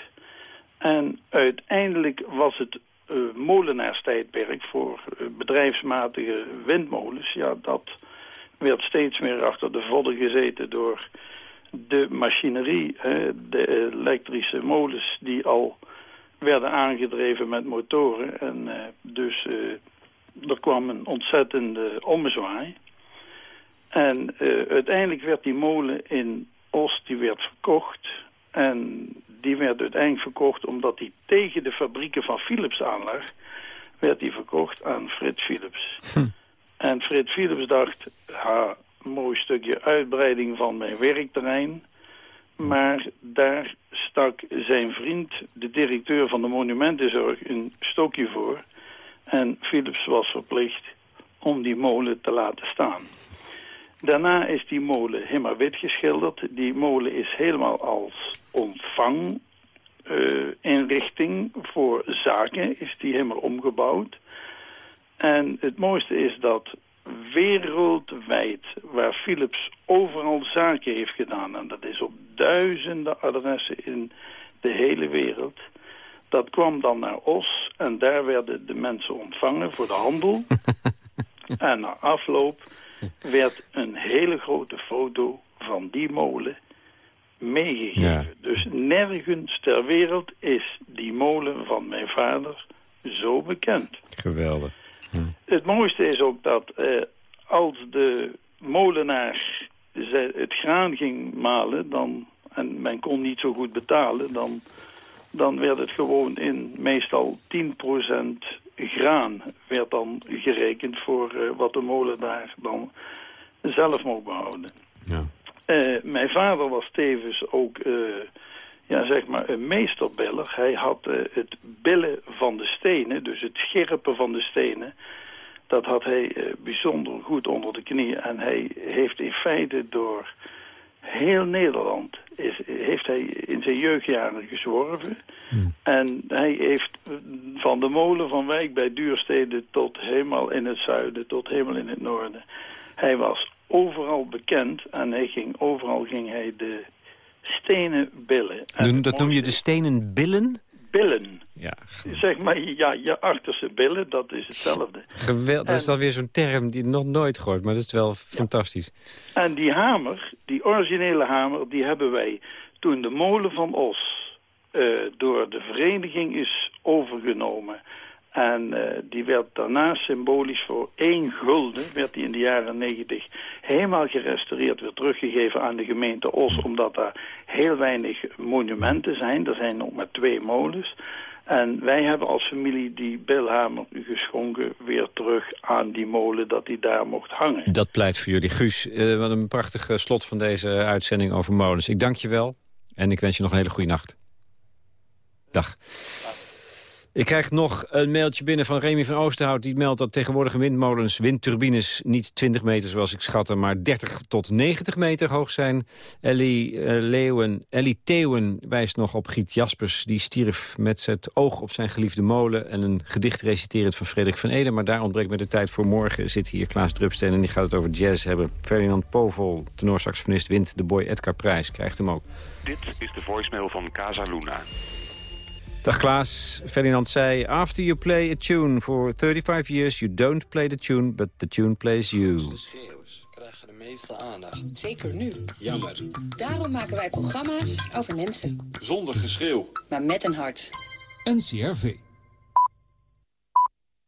L: En uiteindelijk was het eh, molenaarstijdperk voor eh, bedrijfsmatige windmolens. Ja, dat werd steeds meer achter de vodden gezeten door de machinerie, hè, de elektrische molens die al werden aangedreven met motoren. En eh, dus er kwam een ontzettende ommezwaai. En uiteindelijk werd die molen in Oost, die werd verkocht. En die werd uiteindelijk verkocht omdat die tegen de fabrieken van Philips aanlag. Werd die verkocht aan Frits Philips. En Frits Philips dacht, ha, mooi stukje uitbreiding van mijn werkterrein. Maar daar stak zijn vriend, de directeur van de monumentenzorg, een stokje voor. En Philips was verplicht om die molen te laten staan. Daarna is die molen helemaal wit geschilderd. Die molen is helemaal als ontvanginrichting voor zaken is die helemaal omgebouwd. En het mooiste is dat wereldwijd, waar Philips overal zaken heeft gedaan... en dat is op duizenden adressen in de hele wereld... dat kwam dan naar Os en daar werden de mensen ontvangen voor de handel. en na afloop werd een hele grote foto van die molen meegegeven.
C: Ja.
L: Dus nergens ter wereld is die molen van mijn vader zo bekend.
C: Geweldig.
L: Het mooiste is ook dat eh, als de molenaar het graan ging malen... Dan, en men kon niet zo goed betalen... dan, dan werd het gewoon in meestal 10% graan... werd dan gerekend voor eh, wat de molenaar dan zelf mocht behouden.
C: Ja.
L: Eh, mijn vader was tevens ook eh, ja, zeg maar een meesterbiller. Hij had het billen van de stenen, dus het scherpen van de stenen... dat had hij bijzonder goed onder de knie. En hij heeft in feite door heel Nederland... Is, heeft hij in zijn jeugdjaren gezworven. En hij heeft van de molen van Wijk bij Duurstede... tot helemaal in het zuiden, tot helemaal in het noorden... Hij was overal bekend en hij ging, overal ging hij de stenen billen. En
C: Dat noem je de stenen billen?
L: billen.
C: Ja,
L: Zeg maar, ja, je achterste billen, dat is hetzelfde.
C: geweldig. Dat is dan weer zo'n term die nog nooit gehoord, maar dat is wel fantastisch.
L: En die hamer, die originele hamer, die hebben wij toen de molen van Os door de vereniging is overgenomen. En eh, die werd daarna symbolisch voor één gulden, werd die in de jaren negentig helemaal gerestaureerd, weer teruggegeven aan de gemeente Os, omdat daar heel weinig monumenten zijn. Er zijn nog maar twee molens. En wij hebben als familie die bilhamer geschonken weer terug aan die molen, dat die daar mocht hangen.
C: Dat pleit voor jullie. Guus, eh, wat een prachtig eh, slot van deze uitzending over molens. Ik dank je wel en ik wens je nog een hele goede nacht. Ik krijg nog een mailtje binnen van Remy van Oosterhout. Die meldt dat tegenwoordige windmolens, windturbines... niet 20 meter zoals ik schatte, maar 30 tot 90 meter hoog zijn. Ellie, uh, Ellie Theeuwen wijst nog op Giet Jaspers. Die stierf met het oog op zijn geliefde molen... en een gedicht reciterend van Frederik van Eden. Maar daar ontbreekt me de tijd voor morgen. Zit hier Klaas Drupsteen en die gaat het over jazz hebben. Ferdinand Povel, tenorsaxofonist, wint de Boy Edgar prijs. Krijgt hem ook.
M: Dit is de voicemail van Casa Luna.
C: Dag Klaas. Ferdinand zei... After you play a tune for 35 years... you don't play the tune, but the tune plays you.
N: Krijgen de meeste aandacht.
O: Zeker nu.
N: Jammer.
O: Daarom maken wij programma's over mensen.
N: Zonder geschreeuw.
O: Maar met een hart.
P: NCRV.